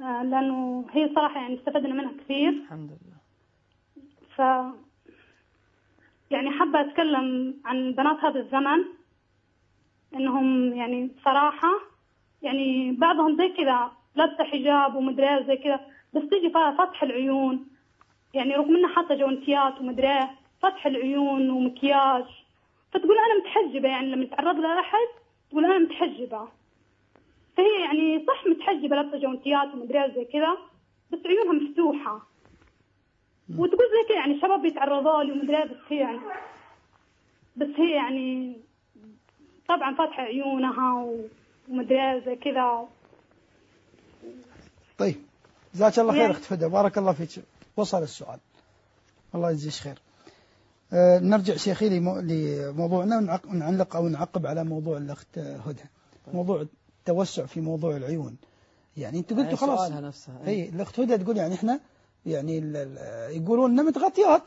Speaker 6: آه لأنه هي صراحة يعني استفدنا منها كثير.
Speaker 2: الحمد لله.
Speaker 6: ف يعني حابة أتكلم عن بنات هذا الزمن إنهم يعني صراحة يعني بعضهم زي كذا لابسة حجاب ومدري زي كذا بس تيجي فتح العيون. يعني رغم إنها حاطة جوانتيات ومدري فتح العيون ومكياج. فتقول أنا متحجبة يعني لما يتعرض لها أحد تقول أنا متحجبة. فهي يعني صح متحجبة لابسة جوانتيات ومدري زي كذا بس عيونها مفتوحة. وتقول زي كذا يعني شباب بيتعرضوا لي ومدري بس هي يعني بس هي يعني طبعا فاتحة عيونها ومدري إيه زي كذا.
Speaker 1: طيب جزاك الله خير أخت فدا بارك الله فيك. وصل السؤال. الله يجزيك خير. أه نرجع شيخي لمو- لموضوعنا ونعلق أو نعقب على موضوع الأخت هدى. موضوع التوسع في موضوع العيون. يعني أنت قلت
Speaker 2: يعني
Speaker 1: خلاص.
Speaker 2: سؤالها نفسها
Speaker 1: اي الأخت هدى تقول يعني إحنا يعني ال- ال- يقولون انها متغطيات.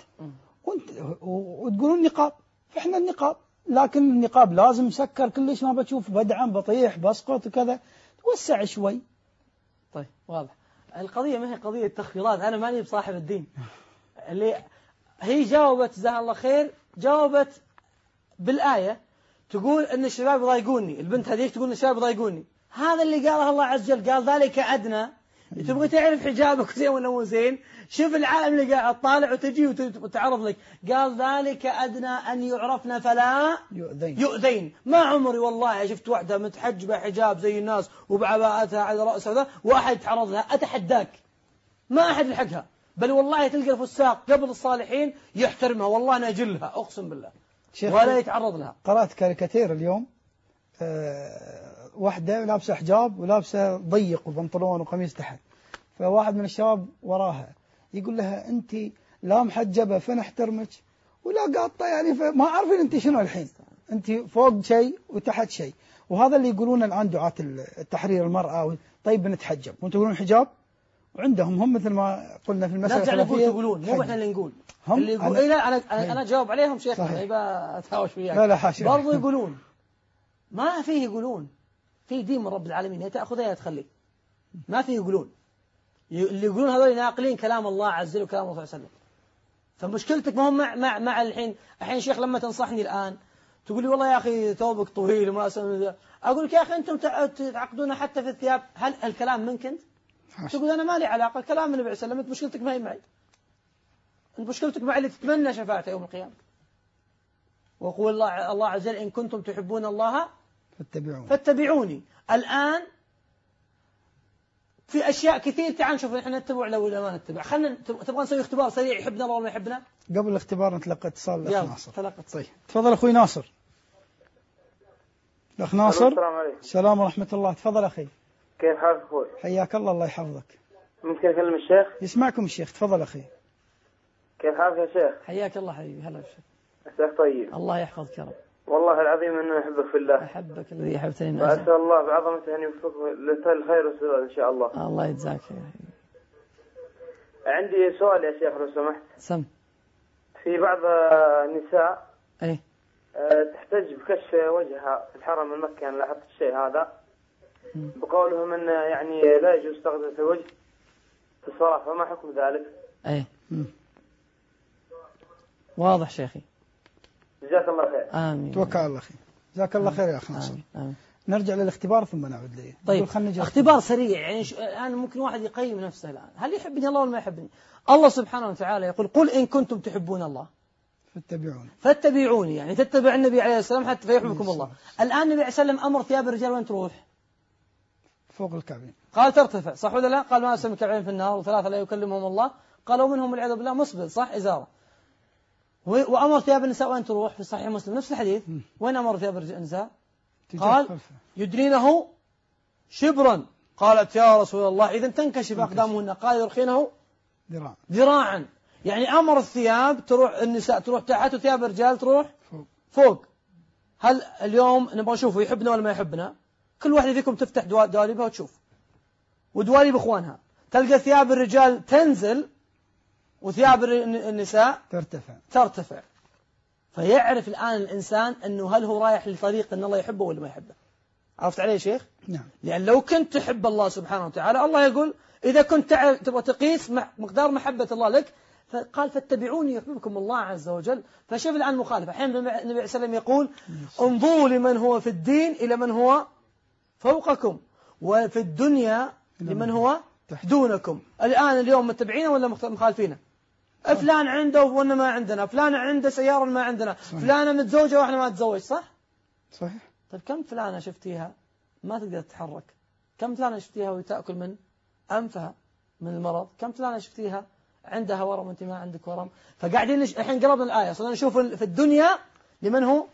Speaker 1: وانت وتقولون نقاب. فإحنا النقاب. لكن النقاب لازم مسكر كلش ما بتشوف بدعم بطيح بسقط وكذا. توسع شوي.
Speaker 2: طيب واضح. القضية ما هي قضية تخفيضات أنا ماني بصاحب الدين. اللي هي جاوبت جزاها الله خير جاوبت بالآية تقول أن الشباب يضايقوني. البنت هذيك تقول أن الشباب يضايقوني. هذا اللي قاله الله عز وجل قال ذلك أدنى تبغى تعرف حجابك زين ولا مو زين؟ شوف العالم اللي قاعد طالع وتجي وت- وتعرض لك. قال ذلك أدنى أن يعرفن فلا
Speaker 1: يؤذين.
Speaker 2: يؤذين. ما عمري والله شفت واحدة متحجبة حجاب زي الناس وبعباءتها على رأسها وذا وأحد يتعرض لها أتحداك. ما أحد يلحقها. بل والله تلقى الفساق قبل الصالحين يحترمها. والله ناجلها أقسم بالله. ولا يتعرض لها.
Speaker 1: قرأت كاريكاتير اليوم آه، واحدة لابسة حجاب ولابسة ضيق وبنطلون وقميص تحت. فواحد من الشباب وراها يقول لها أنت لا محجبة فنحترمك ولا قاطة يعني ما عارفين أنت شنو الحين. أنت فوق شيء وتحت شيء. وهذا اللي يقولون الآن دعاة التحرير المرأة طيب بنتحجب. وأنتم تقولون حجاب؟ وعندهم هم مثل ما قلنا في المسألة
Speaker 2: نرجع نقول تقولون. مو. إحنا اللي نقول.
Speaker 1: هم؟
Speaker 2: اللي يقول
Speaker 1: أنا-
Speaker 2: اي لا أنا أنا,
Speaker 1: إيه.
Speaker 2: أنا جاوب عليهم شيخ
Speaker 1: صحيح.
Speaker 2: يبقى أتهاوش وياك.
Speaker 1: لا لا حاشا
Speaker 2: برضو يقولون. ما فيه يقولون. في دين من رب العالمين يا تاخذها يا تخليه ما فيه يقولون اللي يقولون هذول ناقلين كلام الله عز وجل وكلام الله صلى الله عليه وسلم فمشكلتك ما هو مع مع مع الحين الحين شيخ لما تنصحني الآن تقول لي والله يا أخي ثوبك طويل وما. أقول لك يا أخي أنتم تع- تعقدون حتى في الثياب هل الكلام منك أنت؟
Speaker 1: حاشا.
Speaker 2: تقول أنا ما لي علاقة كلام النبي عليه الصلاه والسلام أنت مشكلتك ما هي معي أنت مشكلتك مع اللي تتمنى شفاعته يوم القيامة ويقول الله الله عز وجل إن كنتم تحبون الله
Speaker 1: فاتبعون
Speaker 2: فاتبعوني. الآن في أشياء كثير تعال نشوف إحنا نتبع لو ولا ما نتبع. خلينا تب- تبغى نسوي اختبار سريع يحبنا الله ولا ما يحبنا؟
Speaker 1: قبل الاختبار نتلقى اتصال الأخ ناصر.
Speaker 2: تلقت
Speaker 1: طيب تفضل أخوي ناصر. الأخ ناصر؟
Speaker 3: السلام عليكم.
Speaker 1: السلام ورحمة الله. تفضل أخي.
Speaker 3: كيف حالك أخوي؟
Speaker 1: حياك الله الله يحفظك.
Speaker 3: ممكن اكلم الشيخ؟
Speaker 1: يسمعكم الشيخ تفضل أخي.
Speaker 3: كيف حالك يا شيخ؟
Speaker 2: حياك الله حبيبي هلا بالشيخ
Speaker 3: عساك طيب.
Speaker 2: الله يحفظك يا رب.
Speaker 3: والله العظيم اني احبك في الله
Speaker 2: أحبك الذي أجله.
Speaker 3: وأسأل الله بعظمته أن يوفقه للخير والسداد إن شاء الله.
Speaker 2: الله يجزاك خير
Speaker 3: عندي سؤال يا شيخ لو سمحت.
Speaker 2: سم
Speaker 3: في بعض النساء
Speaker 2: إيه
Speaker 3: آه، تحتج بكشف وجهها في الحرم المكي أنا لاحظت الشيء هذا. بقولهم أن يعني لا يجوز تغطية الوجه في الصلاة فما حكم ذلك؟
Speaker 2: إيه
Speaker 1: مم.
Speaker 2: واضح شيخي
Speaker 3: جزاك الله خير.
Speaker 2: آمين
Speaker 1: توكل على الله أخي جزاك الله خير يا أخ ناصر
Speaker 2: آمين. آمين.
Speaker 1: نرجع للاختبار ثم نعود ليه
Speaker 2: طيب. اختبار سريع يعني ش... الآن ممكن واحد يقيم نفسه الآن هل يحبني الله ولا ما يحبني؟ الله سبحانه وتعالى يقول قل إن كنتم تحبون الله
Speaker 1: فاتبعون
Speaker 2: فاتبعوني يعني تتبع النبي عليه السلام حتى فيحببكم
Speaker 1: عليه
Speaker 2: الله الآن النبي عليه السلام أمر ثياب الرجال وين تروح؟
Speaker 1: فوق الكعبين
Speaker 2: قال ترتفع صح ولا لا؟ قال ما اسلم كعبين في النار وثلاثة لا يكلمهم الله قال ومنهم والعياذ بالله مسبل صح إزارة و- وأمر ثياب النساء وين تروح؟ في صحيح مسلم. نفس الحديث. وين أمر ثياب النساء؟ قال
Speaker 1: خلفه.
Speaker 2: يدنينه شبرا. قالت يا رسول الله إذا تنكشف أقدامهن. قال يرخينه
Speaker 1: ذراع
Speaker 2: ذراعا. يعني أمر الثياب تروح النساء تروح تحت وثياب الرجال تروح
Speaker 1: فوق.
Speaker 2: فوق. هل اليوم نبغى نشوفه يحبنا ولا ما يحبنا؟ كل واحدة فيكم تفتح دوا- دواليبها وتشوف. ودواليب إخوانها. تلقى ثياب الرجال تنزل وثياب النساء
Speaker 1: ترتفع.
Speaker 2: ترتفع. فيعرف الآن الإنسان أنه هل هو رايح لطريق أن الله يحبه ولا ما يحبه. عرفت علي يا شيخ؟
Speaker 1: نعم.
Speaker 2: لأن لو كنت تحب الله سبحانه وتعالى الله يقول إذا كنت تبغى تقيس مقدار محبة الله لك فقال فاتبعوني يحببكم الله عز وجل. فشوف الآن مخالفة. أحيانا النبي عليه الصلاة والسلام يقول انظروا لمن هو في الدين إلى من هو فوقكم وفي الدنيا لمن هو دونكم. الآن اليوم متبعين ولا مخت- مخالفين؟ فلان عنده وإحنا ما عندنا فلان عنده سيارة ما عندنا. فلانة متزوجة وإحنا ما نتزوج صح؟
Speaker 1: صحيح.
Speaker 2: طيب كم فلانة شفتيها ما تقدر تتحرك؟ كم فلانة شفتيها وتأكل من أنفها من المرض؟ كم فلانة شفتيها عندها ورم وأنت ما عندك ورم؟ فقاعدين نش... الحين قربنا الآية صرنا نشوف في الدنيا لمن هو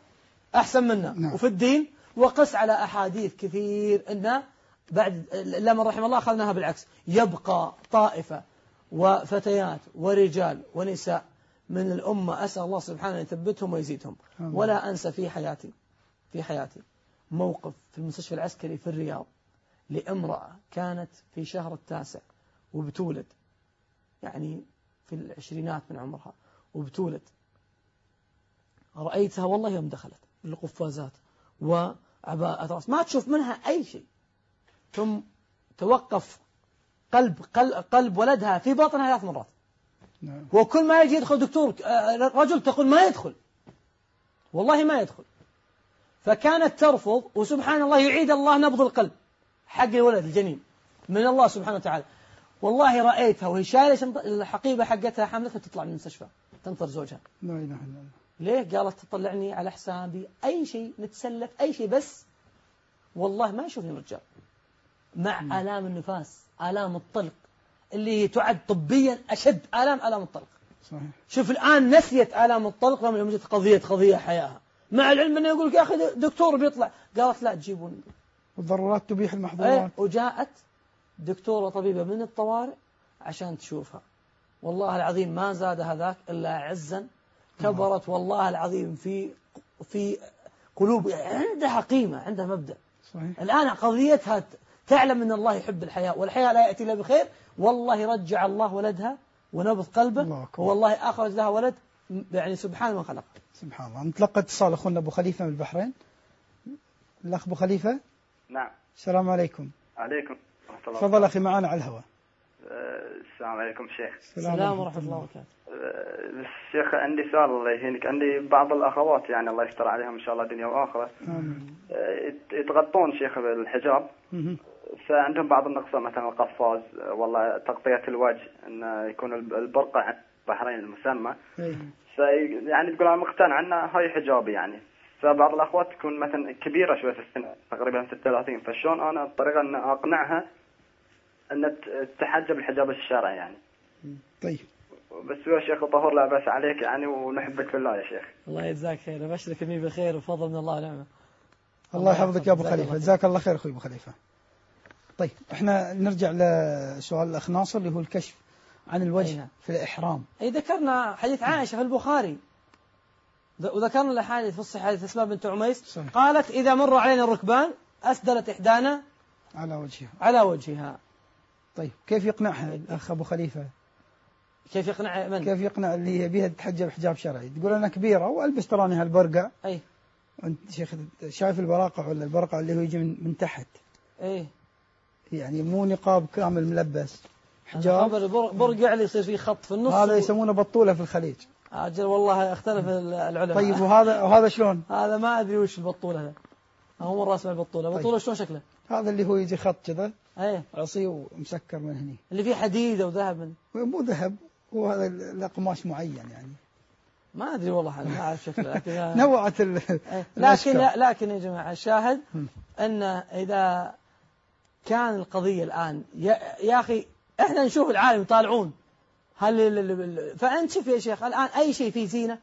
Speaker 2: أحسن منا.
Speaker 1: نعم.
Speaker 2: وفي الدين وقس على أحاديث كثير أنه بعد إلا من رحم الله أخذناها بالعكس. يبقى طائفة. وفتيات ورجال ونساء من الأمة. أسأل الله سبحانه أن يثبتهم ويزيدهم.
Speaker 1: آمين.
Speaker 2: ولا أنسى في حياتي في حياتي موقف في المستشفى العسكري في الرياض لامرأة كانت في شهر التاسع وبتولد يعني في العشرينات من عمرها وبتولد. رأيتها والله يوم دخلت بالقفازات وعباءة رأس. ما تشوف منها أي شيء. ثم توقف قلب قلب, قلب ولدها في بطنها ثلاث مرات.
Speaker 1: نعم.
Speaker 2: وكل ما يجي يدخل دكتور آه، رجل تقول ما يدخل. والله ما يدخل. فكانت ترفض وسبحان الله يعيد الله نبض القلب حق الولد الجنين. من الله سبحانه وتعالى. والله رأيتها وهي شايلة الحقيبة حقتها حملتها تطلع من المستشفى تنطر زوجها.
Speaker 1: لا إله إلا الله.
Speaker 2: ليه؟ قالت تطلعني على حسابي أي شيء نتسلف أي شيء بس والله ما يشوفني الرجال مع آلام النفاس. آلام الطلق اللي تعد طبيا أشد آلام آلام الطلق.
Speaker 1: صحيح.
Speaker 2: شوف الآن نسيت آلام الطلق لما جت قضية قضية حياة مع العلم أنه يقول لك يا أخي دكتور بيطلع قالت لا تجيبون.
Speaker 1: والضرورات تبيح المحظورات.
Speaker 2: وجاءت دكتورة طبيبة من الطوارئ عشان تشوفها. والله العظيم ما زاد هذاك إلا عزا. كبرت والله العظيم في في قلوب عندها قيمة عندها مبدأ.
Speaker 1: صحيح.
Speaker 2: الآن قضيتها تعلم أن الله يحب الحياة والحياة لا يأتي إلا بخير. والله رجع الله ولدها ونبض قلبه. والله أخرج لها ولد يعني سبحان من خلق.
Speaker 1: سبحان الله. نتلقى اتصال أخونا أبو خليفة من البحرين. الأخ أبو خليفة.
Speaker 7: نعم.
Speaker 1: السلام عليكم.
Speaker 7: عليكم ورحمة الله
Speaker 1: تفضل أخي معنا على الهواء.
Speaker 7: آه، السلام عليكم شيخ.
Speaker 2: السلام ورحمة الله وبركاته.
Speaker 7: آه، شيخ عندي سؤال الله يهينك. عندي بعض الأخوات يعني الله يستر عليهم إن شاء الله دنيا وآخرة.
Speaker 1: آمين.
Speaker 7: يت- يتغطون شيخ بالحجاب. فعندهم بعض النقصان مثلا القفاز آه، والله تغطية الوجه أن يكون الب- البرقع عند البحرين المسمى.
Speaker 1: إيه.
Speaker 7: في يعني تقول أنا مقتنع أن هاي حجابي يعني. فبعض الأخوات تكون مثلا كبيرة شوي في السن تقريبا في الثلاثين فشلون أنا الطريقة أن أقنعها أن تحجب الحجاب الشرعي يعني.
Speaker 1: طيب.
Speaker 7: بس هو شيخ الطهور لا بأس عليك يعني ونحبك في الله يا شيخ.
Speaker 2: الله يجزاك خير أبشرك بي بخير وفضل من الله ونعمة.
Speaker 1: الله يحفظك يا خليفة.
Speaker 2: خير.
Speaker 1: جزاك الله خير أخوي أبو خليفة. طيب. إحنا نرجع لسؤال الأخ ناصر اللي هو الكشف عن الوجه
Speaker 2: نعم.
Speaker 1: في الإحرام.
Speaker 2: أي ذكرنا حديث عائشة في البخاري. وذكرنا الأحاديث في الصحيح حديث أسماء بنت عميس.
Speaker 1: صحيح.
Speaker 2: قالت إذا مر علينا الركبان أسدلت إحدانا
Speaker 1: على وجهها.
Speaker 2: على وجهها.
Speaker 1: طيب. كيف يقنعها الأخ أبو خليفة؟
Speaker 2: كيف يقنع من؟
Speaker 1: كيف يقنع اللي يبيها تتحجب حجاب شرعي؟ تقول أنا كبيرة وألبس تراني هالبرقع
Speaker 2: أي.
Speaker 1: أنت شيخ شايف البراقع ولا البرقع اللي هو يجي من, من تحت؟
Speaker 2: أي.
Speaker 1: يعني مو نقاب كامل ملبس.
Speaker 2: حجاب. برقع اللي يصير فيه خط في النص.
Speaker 1: هذا
Speaker 2: و-
Speaker 1: يسمونه بطولة في الخليج.
Speaker 2: أجل والله اختلف ال- العلماء.
Speaker 1: طيب وهذا وهذا شلون؟
Speaker 2: هذا ما أدري وش البطولة. هذا هو مرة اسمه البطولة.
Speaker 1: طيب.
Speaker 2: بطولة شلون شكله؟
Speaker 1: هذا اللي هو يجي خط كذا
Speaker 2: أي
Speaker 1: عصي ومسكر من هني.
Speaker 2: اللي فيه حديدة وذهب من
Speaker 1: مو ذهب هو هذا له قماش معين يعني.
Speaker 2: ما أدري والله ما أعرف شكله لكن
Speaker 1: نوعت ال
Speaker 2: إيه. لكن لكن يا جماعة الشاهد. أن إذا كان القضية الآن. يا, يا أخي إحنا نشوف العالم يطالعون. هل فأنت شوف يا شيخ الآن أي شيء فيه زينة؟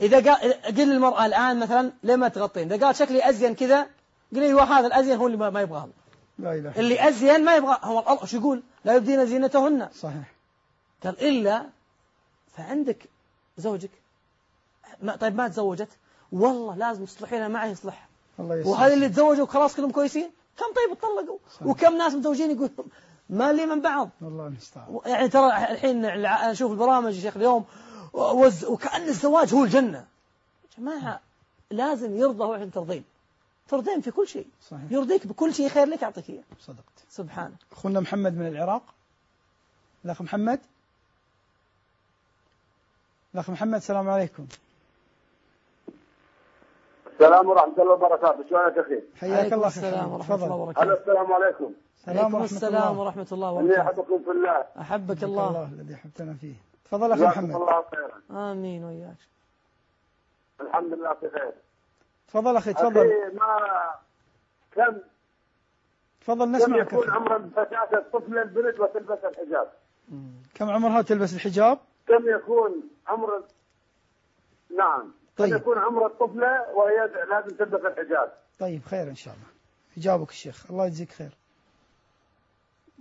Speaker 2: إذا قال قل للمرأة الآن مثلا ليه ما تغطين؟ إذا قال شكلي أزين كذا قل أيوة هذا الأزين هو اللي ما يبغاه
Speaker 1: لا إله
Speaker 2: اللي أزين ما يبغى هو الله شو يقول؟ لا يبدين زينتهن.
Speaker 1: صحيح.
Speaker 2: قال إلا فعندك زوجك. ما طيب ما تزوجت؟ والله لازم تصلحينها معي يصلحها
Speaker 1: الله يسلمك.
Speaker 2: وهذا اللي تزوجوا خلاص كلهم كويسين؟ كم طيب اتطلقوا وكم ناس متزوجين يقول ما لي من بعض.
Speaker 1: والله المستعان
Speaker 2: يعني ترى الحين أشوف البرامج يا شيخ اليوم وز وكأن الزواج هو الجنة. يا جماعة لازم يرضى هو عشان ترضين. ترضين في كل شيء.
Speaker 1: صحيح.
Speaker 2: يرضيك بكل شيء خير لك يعطيك إياه.
Speaker 1: صدقت.
Speaker 2: سبحانه.
Speaker 1: أخونا محمد من العراق. الأخ محمد. الأخ محمد السلام عليكم.
Speaker 3: السلام ورحمة الله وبركاته. شلونك أخي؟
Speaker 1: حياك
Speaker 2: عليكم
Speaker 1: الله
Speaker 2: السلام. ورحمة الله
Speaker 1: تفضل
Speaker 3: هلا
Speaker 2: وبركاته
Speaker 3: السلام عليكم.
Speaker 2: عليكم
Speaker 1: ورحمة
Speaker 2: السلام
Speaker 1: الله.
Speaker 2: ورحمة الله
Speaker 3: إني
Speaker 2: وبركاته.
Speaker 3: أحبكم في الله.
Speaker 2: أحبك
Speaker 1: حبك
Speaker 2: الله.
Speaker 1: الله الذي حبتنا فيه. تفضل أخي محمد.
Speaker 3: الله خيرا.
Speaker 2: آمين وإياك.
Speaker 3: الحمد لله في خير.
Speaker 1: تفضل أخي تفضل.
Speaker 3: أخي ما كم
Speaker 1: تفضل
Speaker 3: كم
Speaker 1: نسمعك
Speaker 3: يكون
Speaker 1: أخي.
Speaker 3: عمر فتاة الطفل البنت وتلبس الحجاب؟
Speaker 1: كم عمرها تلبس الحجاب؟
Speaker 3: كم يكون عمر نعم. كم
Speaker 1: طيب.
Speaker 3: يكون عمر الطفلة وهي لازم تلبس الحجاب.
Speaker 1: طيب خير إن شاء الله. يجاوبك الشيخ الله يجزيك خير.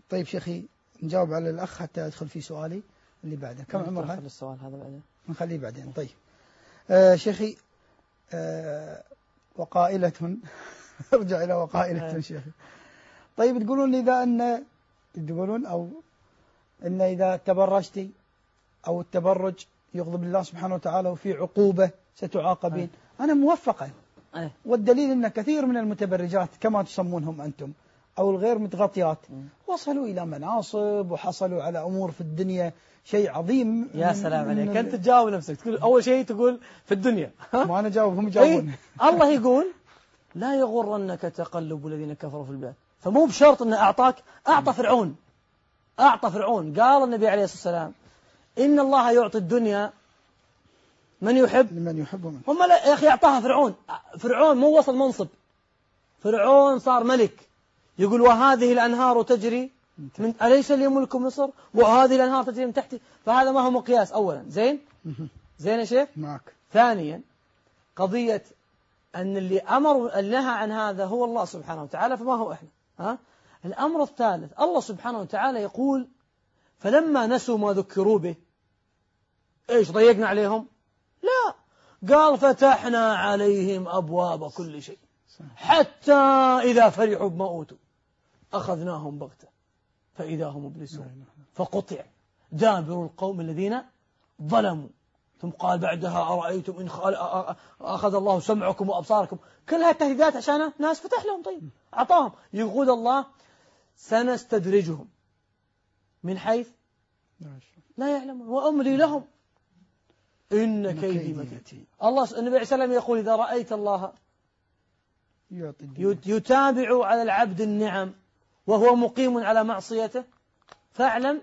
Speaker 1: طيب شيخي نجاوب على الأخ حتى أدخل في سؤالي اللي بعده. كم عمرها
Speaker 2: خلي السؤال هذا بعدين.
Speaker 1: نخليه بعدين. طيب. آه شيخي آه وقائلة. ارجع إلى وقائلة
Speaker 2: آه.
Speaker 1: شيخي. طيب تقولون إذا أن تقولون أو أن إذا تبرجتي أو التبرج يغضب الله سبحانه وتعالى وفي عقوبة ستعاقبين. أنا موفقة.
Speaker 2: أيه.
Speaker 1: والدليل أن كثير من المتبرجات كما تسمونهم أنتم أو الغير متغطيات وصلوا إلى مناصب وحصلوا على أمور في الدنيا شيء عظيم
Speaker 2: يا سلام عليك. أنت تجاوب نفسك؟ تقول أول شيء تقول في الدنيا؟
Speaker 1: ما أنا جاوب هم
Speaker 2: إيه؟
Speaker 1: يجاوبون
Speaker 2: الله يقول لا يغرنك تقلب الذين كفروا في البلاد. فمو بشرط انه أعطاك أعطى فرعون. أعطى فرعون. قال النبي عليه الصلاة والسلام إن الله يعطي الدنيا من يحب.
Speaker 1: لمن يحب من
Speaker 2: هم لا يا أخي أعطاها فرعون. فرعون مو وصل منصب. فرعون صار ملك. يقول وهذه الأنهار تجري من أليس لي ملك مصر؟ وهذه الأنهار تجري من تحتي. فهذا ما هو مقياس. اولا زين؟ زين يا شيخ؟
Speaker 1: معك.
Speaker 2: ثانيا قضية أن اللي أمر اللي نهى عن هذا هو الله سبحانه وتعالى فما هو إحنا؟ ها؟ الأمر الثالث الله سبحانه وتعالى يقول فلما نسوا ما ذكروا به إيش ضيقنا عليهم؟ لا قال فتحنا عليهم أبواب كل شيء. حتى إذا فرحوا بما أوتوا أخذناهم بغتة فإذا هم مبلسون. فقطع. دابر القوم الذين ظلموا. ثم قال بعدها أرأيتم إن أخذ الله سمعكم وأبصاركم؟ كلها تهديدات عشان ناس فتح لهم طيب أعطاهم. يقول الله سنستدرجهم. من حيث لا يعلمون. وأملي لهم. إن كيدي متين. الله النبي عليه السلام يقول إذا رأيت الله يتابع على العبد النعم وهو مقيم على معصيته فاعلم.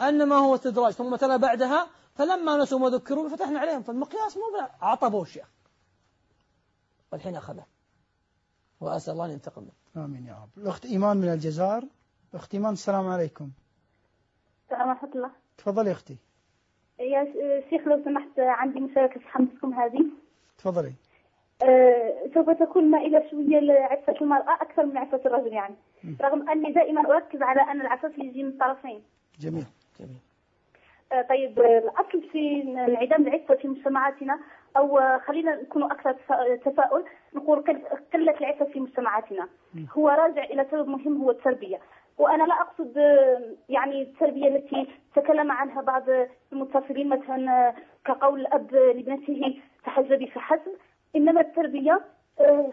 Speaker 2: أن ما هو استدراج. ثم تلا بعدها فلما نسوا ما ذكروا فتحنا عليهم. فالمقياس مو عطبوا الشيخ والحين أخذه. وأسأل الله أن ينتقم منه.
Speaker 1: آمين يا رب. الأخت إيمان من الجزائر. أخت إيمان السلام عليكم.
Speaker 8: السلام ورحمة الله.
Speaker 1: تفضلي أختي.
Speaker 8: يا شيخ لو سمحت عندي مشاركة في حمسكم هذه.
Speaker 1: تفضلي.
Speaker 8: آه، سوف تكون مائلة شوية لعفة المرأة أكثر من عفة الرجل يعني. رغم أني دائما أركز على أن العفاف يجي من الطرفين.
Speaker 1: جميل
Speaker 2: جميل.
Speaker 8: آه، طيب الأصل في انعدام العفة في مجتمعاتنا أو خلينا نكون أكثر تفا- تفاؤل نقول قل- قلة العفة في مجتمعاتنا. هو راجع إلى سبب مهم هو التربية. وأنا لا أقصد آه، يعني التربية التي تكلم عنها بعض المتصلين مثلا كقول الأب لابنته تحجبي فحسب إنما التربية آه،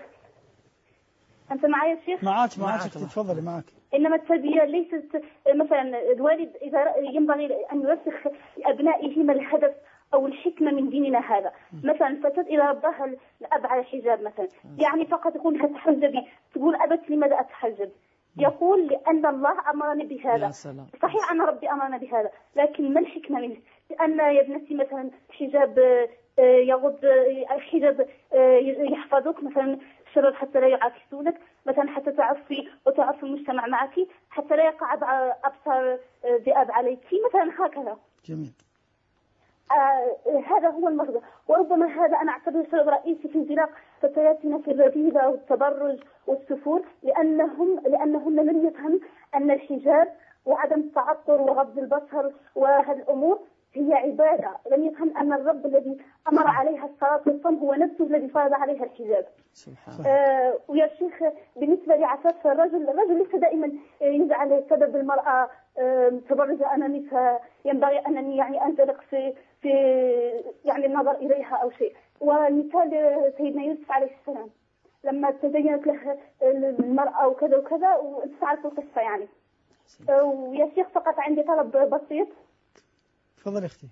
Speaker 8: أنت معي يا شيخ؟
Speaker 1: معاك معاك. تفضلي معاك.
Speaker 8: إنما التربية ليست مثلا الوالد إذا ينبغي أن يرسخ لابنائه ما الهدف أو الحكمة من ديننا هذا. مثلا الفتاه إذا رباها الأب على الحجاب مثلا. يعني فقط يقول لها تحجبي تقول أبت لماذا أتحجب؟ يقول لأن الله امرني بهذا.
Speaker 2: يا سلام.
Speaker 8: صحيح أن ربي أمرنا بهذا لكن ما الحكمة منه؟ لأن يا ابنتي مثلا حجاب آه، آه، يغض آه، حجاب آه، يحفظك مثلا الشباب حتى لا يعاكسونك مثلا حتى تعفي وتعفي المجتمع معك حتى لا يقع أبصار آه، ذئاب عليك مثلا هكذا.
Speaker 1: جميل.
Speaker 8: آه هذا هو المغزى. وربما هذا أنا أعتبره سبب رئيسي في انزلاق فتياتنا في الرذيلة والتبرج والسفور لأنهم لأنهن لم يفهم أن الحجاب وعدم التعطر وغض البصر وهذه الأمور هي عبادة. لم يفهم أن الرب الذي أمر عليها الصلاة والصوم هو نفسه الذي فرض عليها الحجاب.
Speaker 2: سبحان
Speaker 8: آه ويا شيخ بالنسبة لعفاف الرجل الرجل ليس دائما يجعل سبب المرأة آه، تبرج أمامي فينبغي أنني يعني أنزلق في في يعني النظر إليها أو شيء. ومثال سيدنا يوسف عليه السلام. لما تزينت له المرأة وكذا وكذا وانت تعرف القصة يعني. ويا شيخ فقط عندي طلب بسيط.
Speaker 1: تفضل أختي.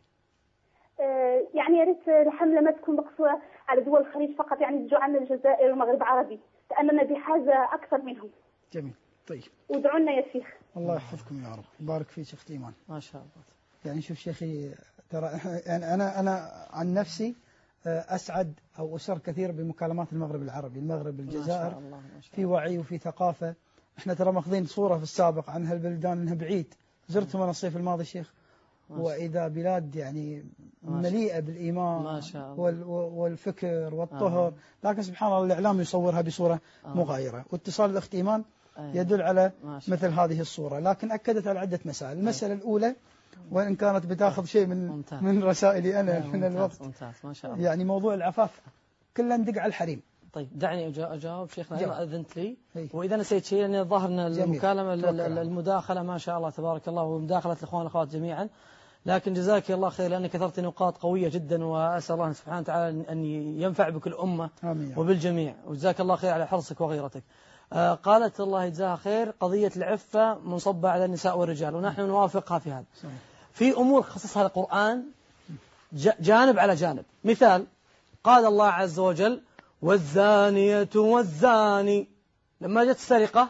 Speaker 8: آه، يعني يا ريت الحملة ما تكون مقصورة على دول الخليج فقط يعني تجوا عندنا الجزائر والمغرب العربي لأننا بحاجة أكثر منهم.
Speaker 1: جميل. طيب.
Speaker 8: وادعوا لنا يا شيخ.
Speaker 1: الله يحفظكم يا رب. يبارك فيك أختي إيمان.
Speaker 2: ما شاء الله.
Speaker 1: يعني شوف شيخي ترى يعني أنا أنا عن نفسي آه، أسعد أو أسر كثير بمكالمات المغرب العربي، المغرب
Speaker 2: ما شاء
Speaker 1: الجزائر
Speaker 2: الله ما شاء
Speaker 1: في وعي وفي ثقافة، إحنا ترى ماخذين صورة في السابق عن هالبلدان إنها بعيد، زرتهم أنا الصيف الماضي شيخ؟ وإذا بلاد يعني مليئة بالإيمان
Speaker 2: ما شاء الله.
Speaker 1: وال- والفكر والطهر، لكن سبحان الله الإعلام يصورها بصورة
Speaker 2: آه.
Speaker 1: مغايرة، واتصال الاخت إيمان
Speaker 2: أي.
Speaker 1: يدل على مثل هذه الصورة. لكن أكدت على عدة مسائل. المسألة الأولى وإن كانت بتاخذ شيء من
Speaker 2: ممتاز.
Speaker 1: من رسائلي أنا
Speaker 2: آه،
Speaker 1: من
Speaker 2: ممتاز
Speaker 1: الوقت
Speaker 2: ممتاز ما شاء الله
Speaker 1: يعني موضوع العفاف كله ندق على الحريم
Speaker 2: طيب دعني أجاوب شيخنا. اذا أذنت لي. وإذا نسيت شيء لأن الظاهر إن.
Speaker 1: المكالمة
Speaker 2: المداخلة ما شاء الله تبارك الله ومداخلة الإخوان والأخوات جميعا لكن جزاك الله خير لأنك أثرت نقاط قوية جدا وأسأل الله سبحانه وتعالى ان ينفع بك الامه
Speaker 1: آمين.
Speaker 2: وبالجميع وجزاك الله خير على حرصك وغيرتك آه، قالت الله يجزاها خير قضية العفة منصبة على النساء والرجال ونحن نوافقها في هذا
Speaker 1: صحيح.
Speaker 2: في أمور خصصها القرآن جانب على جانب. مثال قال الله عز وجل والزانية والزاني. لما جت السرقة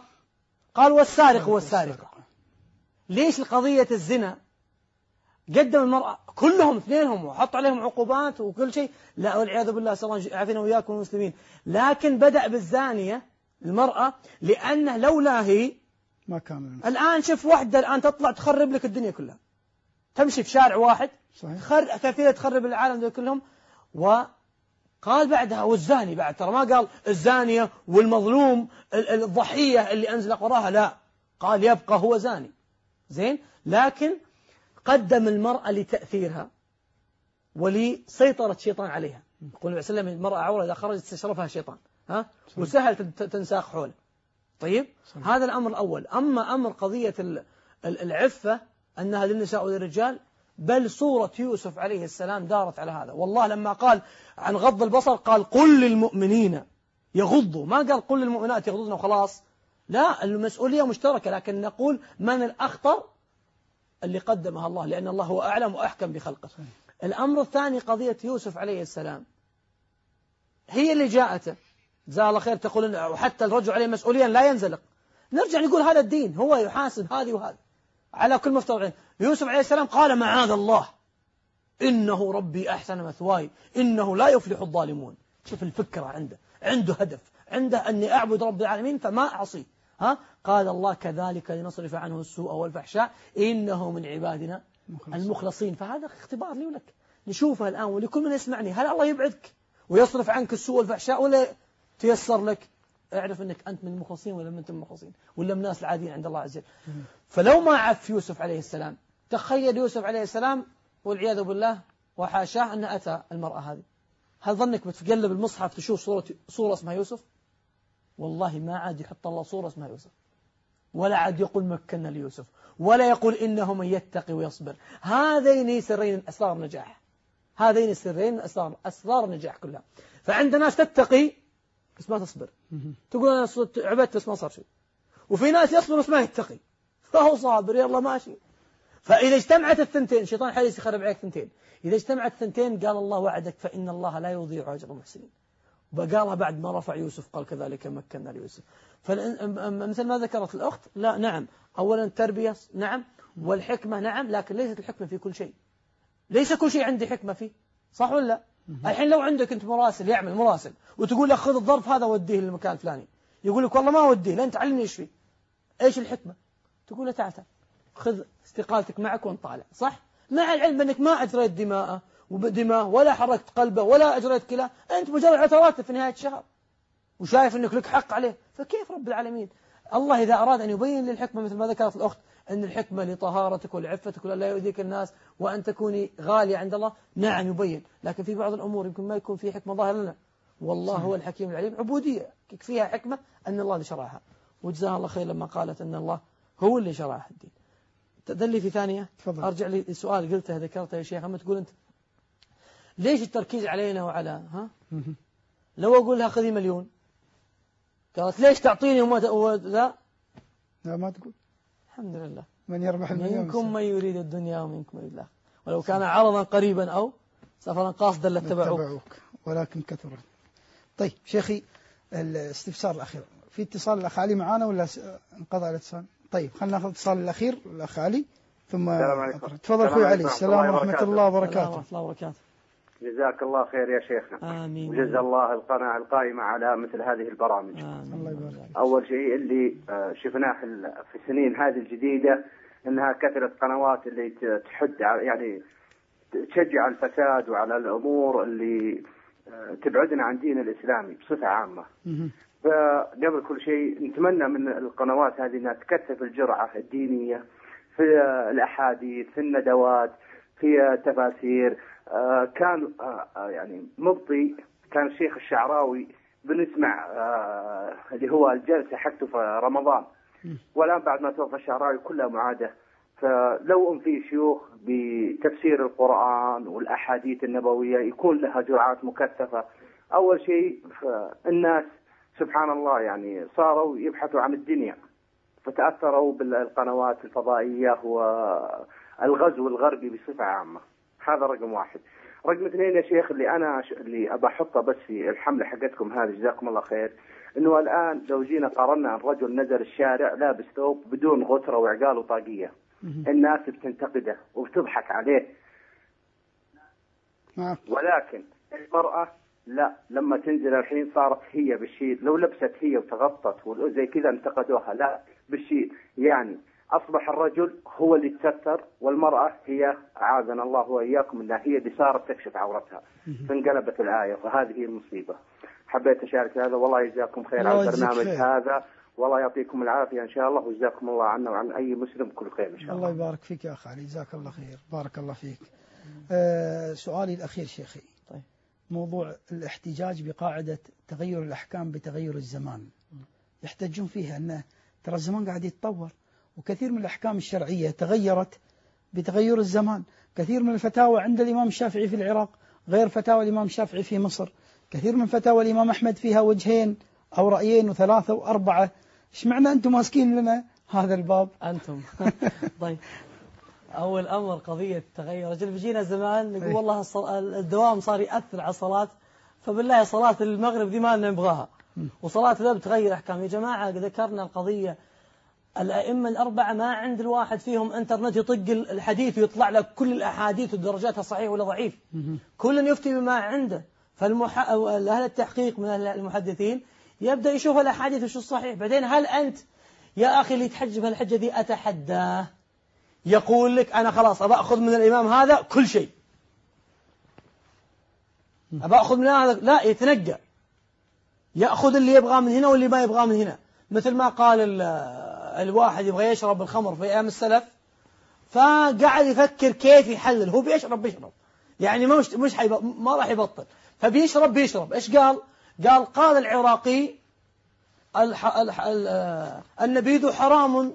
Speaker 2: قال والسارق والسارقة. ليش القضية الزنا؟ قدم المرأة كلهم اثنينهم وحط عليهم عقوبات وكل شيء. لا والعياذ بالله صلى الله يعافينا وإياكم المسلمين. لكن بدأ بالزانية المرأة لأنه لولا هي
Speaker 1: ما كان
Speaker 2: الآن شوف واحدة الآن تطلع تخرب لك الدنيا كلها. تمشي في شارع واحد
Speaker 1: صحيح.
Speaker 2: خر... كثيرة تخرب العالم دول كلهم. وقال بعدها والزاني بعد ترى ما قال الزانية والمظلوم ال- ال- الضحية اللي أنزلق وراها لا. قال يبقى هو زاني. زين؟ لكن قدم المرأة لتأثيرها ولسيطرة شيطان عليها. يقول النبي صلى الله عليه وسلم المرأة عورة إذا خرجت استشرفها شيطان. ها؟ وسهل تن- تنساق حوله. طيب؟
Speaker 1: صحيح.
Speaker 2: هذا الأمر الأول. أما أمر قضية ال- ال- العفة أنها للنساء وللرجال بل صورة يوسف عليه السلام دارت على هذا. والله لما قال عن غض البصر قال قل للمؤمنين يغضوا. ما قال قل للمؤمنات يغضضن وخلاص. لا المسؤولية مشتركة لكن نقول من الأخطر اللي قدمها الله لأن الله هو أعلم وأحكم بخلقه. الأمر الثاني قضية يوسف عليه السلام. هي اللي جاءته. جزاه الله خير تقول وحتى الرجل عليه مسؤوليا لا ينزلق. نرجع نقول هذا الدين هو يحاسب هذه وهذه. على كل مفترض عين يوسف عليه السلام قال معاذ الله. إنه ربي أحسن مثواي. إنه لا يفلح الظالمون. شوف الفكرة عنده. عنده هدف. عنده أني أعبد رب العالمين فما أعصيه. ها؟ قال الله كذلك لنصرف عنه السوء والفحشاء. إنه من عبادنا المخلصين. فهذا اختبار لي ولك. نشوفه الآن ولكل من يسمعني. هل الله يبعدك ويصرف عنك السوء والفحشاء ولا تيسر لك؟ اعرف إنك أنت من المخلصين ولا من انت من المخلصين. ولا من الناس العاديين عند الله عز وجل. فلو ما عف يوسف عليه السلام تخيل يوسف عليه السلام والعياذ بالله وحاشاه أن أتى المرأة هذه. هل ظنك بتقلب المصحف تشوف صورة صورة اسمها يوسف؟ والله ما عاد يحط الله صورة اسمها يوسف. ولا عاد يقول مكنا ليوسف ولا يقول إنه من يتقي ويصبر. هذين سرين أسرار النجاح هذين السرين أسرار أسرار النجاح كلها. فعند ناس تتقي بس ما تصبر. تقول أنا عبدت بس ما صار شيء. وفي ناس يصبر بس ما يتقي. فهو صابر يلا ماشي. فإذا اجتمعت الثنتين شيطان حديث يخرب عليك ثنتين. إذا اجتمعت الثنتين قال الله وعدك فإن الله لا يضيع أجر المحسنين. وقالها بعد ما رفع يوسف قال كذلك مكنا ليوسف. فمثل ما ذكرت الأخت لا نعم. أولا التربية نعم. والحكمة نعم. لكن ليست الحكمة في كل شيء. ليس كل شيء عندي حكمة فيه. صح ولا لا؟ الحين لو عندك أنت مراسل يعمل مراسل وتقول له خذ الظرف هذا وديه للمكان الفلاني. يقول لك والله ما وديه لأن تعلمني إيش فيه. إيش الحكمة؟ تقول له تعال تعال خذ استقالتك معك وانت طالع صح؟ مع العلم أنك ما أجريت دماءه ودماء ولا حركت قلبه ولا أجريت كلاه أنت مجرد عثرات في نهاية الشهر وشايف أنك لك حق عليه. فكيف رب العالمين؟ الله إذا أراد أن يبين لي الحكمة مثل ما ذكرت الأخت أن الحكمة لطهارتك ولعفتك ولا يؤذيك الناس وأن تكوني غالية عند الله نعم يبين. لكن في بعض الأمور يمكن ما يكون في حكمة ظاهرة لنا. والله هو الحكيم العليم. عبودية فيها حكمة أن الله اللي شرعها. وجزاها الله خير لما قالت أن الله هو اللي شرعها الدين. تدلي في ثانية؟
Speaker 1: تفضل.
Speaker 2: أرجع لي السؤال قلته ذكرته يا شيخ. أما تقول أنت ليش التركيز علينا وعلى ها؟ لو أقول لها خذي مليون. قالت ليش تعطيني وما وذا
Speaker 1: لا؟ ما تقول.
Speaker 2: الحمد لله.
Speaker 1: من يربح المليون
Speaker 2: منكم من يريد الدنيا ومنكم من يريد الآخرة. ولو كان عرضا قريبا أو سفرا قاصدا لاتبعوك.
Speaker 1: اتبعوك ولكن كثرت طيب شيخي الاستفسار الأخير. في اتصال الأخ علي معانا ولا انقطع الإتصال؟ طيب خلينا ناخذ الاتصال الأخير الأخ علي ثم
Speaker 3: السلام عليكم.
Speaker 1: تفضل أخوي علي. السلام
Speaker 3: ورحمة الله وبركاته.
Speaker 1: الله
Speaker 2: السلام
Speaker 1: وبركاته.
Speaker 2: ورحمة الله وبركاته.
Speaker 3: جزاك الله خير يا شيخنا.
Speaker 2: آمين.
Speaker 3: وجزا الله القناة القائمة على مثل هذه البرامج.
Speaker 2: آمين.
Speaker 1: الله يبارك
Speaker 3: أول شيء اللي آه، شفناه في ال- في السنين هذه الجديدة أنها كثرة قنوات اللي تحد يعني تشجع على الفساد وعلى الأمور اللي آه، تبعدنا عن دين الإسلامي بصفة عامة.
Speaker 1: مهم.
Speaker 3: فقبل كل شيء نتمنى من القنوات هذه إنها تكثف الجرعة الدينية في الأحاديث في الندوات في التفاسير. آه، كان آه، آه، يعني مبطي كان الشيخ الشعراوي بنسمع اللي هو الجلسة حقته في رمضان. والآن بعد ما توفى الشعراوي كلها معادة. فلو أن في شيوخ بتفسير القرآن والأحاديث النبوية يكون لها جرعات مكثفة. أول شيء الناس سبحان الله يعني صاروا يبحثوا عن الدنيا فتأثروا بالقنوات الفضائية والغزو الغربي بصفة عامة. هذا رقم واحد. رقم اثنين يا شيخ اللي أنا ش... اللي أبى أحطه بس في الحملة حقتكم هذه جزاكم الله خير إنه الآن لو جينا قارنا عن رجل نزل الشارع لابس ثوب بدون غتره وعقال وطاقية. الناس بتنتقده وبتضحك عليه.
Speaker 1: معك
Speaker 3: ولكن المرأة لا لما تنزل الحين صارت هي بالشيء لو لبست هي وتغطت وزي كذا انتقدوها لا بالشيء. يعني أصبح الرجل هو اللي تستر والمرأة هي أعاذنا الله وإياكم أنها هي اللي صارت تكشف عورتها. فانقلبت الآية وهذه هي المصيبة. حبيت أشارك هذا والله يجزاكم خير على البرنامج
Speaker 1: خير.
Speaker 3: هذا. والله يعطيكم العافية إن شاء الله وجزاكم الله عنا وعن أي مسلم كل خير إن شاء
Speaker 1: الله
Speaker 3: الله.
Speaker 1: يبارك فيك يا أخ علي جزاك الله خير بارك الله فيك. آه سؤالي الأخير شيخي. موضوع الاحتجاج بقاعدة تغير الأحكام بتغير الزمان. يحتجون فيها أن ترى الزمان قاعد يتطور وكثير من الأحكام الشرعية تغيرت بتغير الزمان. كثير من الفتاوى عند الإمام الشافعي في العراق غير فتاوى الإمام الشافعي في مصر. كثير من فتاوى الإمام أحمد فيها وجهين أو رأيين وثلاثة وأربعة. إيش معنى أنتم ماسكين لنا هذا الباب؟
Speaker 2: أنتم. طيب. أول أمر قضية تغير. رجل بيجينا زمان نقول
Speaker 1: إيه.
Speaker 2: والله الصل- الدوام صار يأثر على الصلاة فبالله صلاة المغرب دي ما نبغاها. وصلاة ذا بتغير أحكام. يا جماعة ذكرنا القضية الأئمة الأربعة ما عند الواحد فيهم إنترنت يطق الحديث ويطلع لك كل الأحاديث ودرجاتها صحيح ولا ضعيف. كل يفتي بما عنده. فالمح... أهل التحقيق من المحدثين يبدأ يشوف الأحاديث وشو الصحيح. بعدين هل أنت يا أخي اللي يتحجب هالحجة دي أتحداه؟ يقول لك أنا خلاص أبى أخذ من الإمام هذا كل شيء. أبى أخذ من هذا لا يتنقى يأخذ اللي يبغاه من هنا واللي ما يبغاه من هنا. مثل ما قال ال- الواحد يبغى يشرب الخمر في أيام السلف فقعد يفكر كيف يحلل. هو بيشرب بيشرب. يعني مش مش حيب... ما راح يبطل. فبيشرب بيشرب. إيش قال؟ قال قال العراقي الح... الح... ال... آه، النبيذ حرام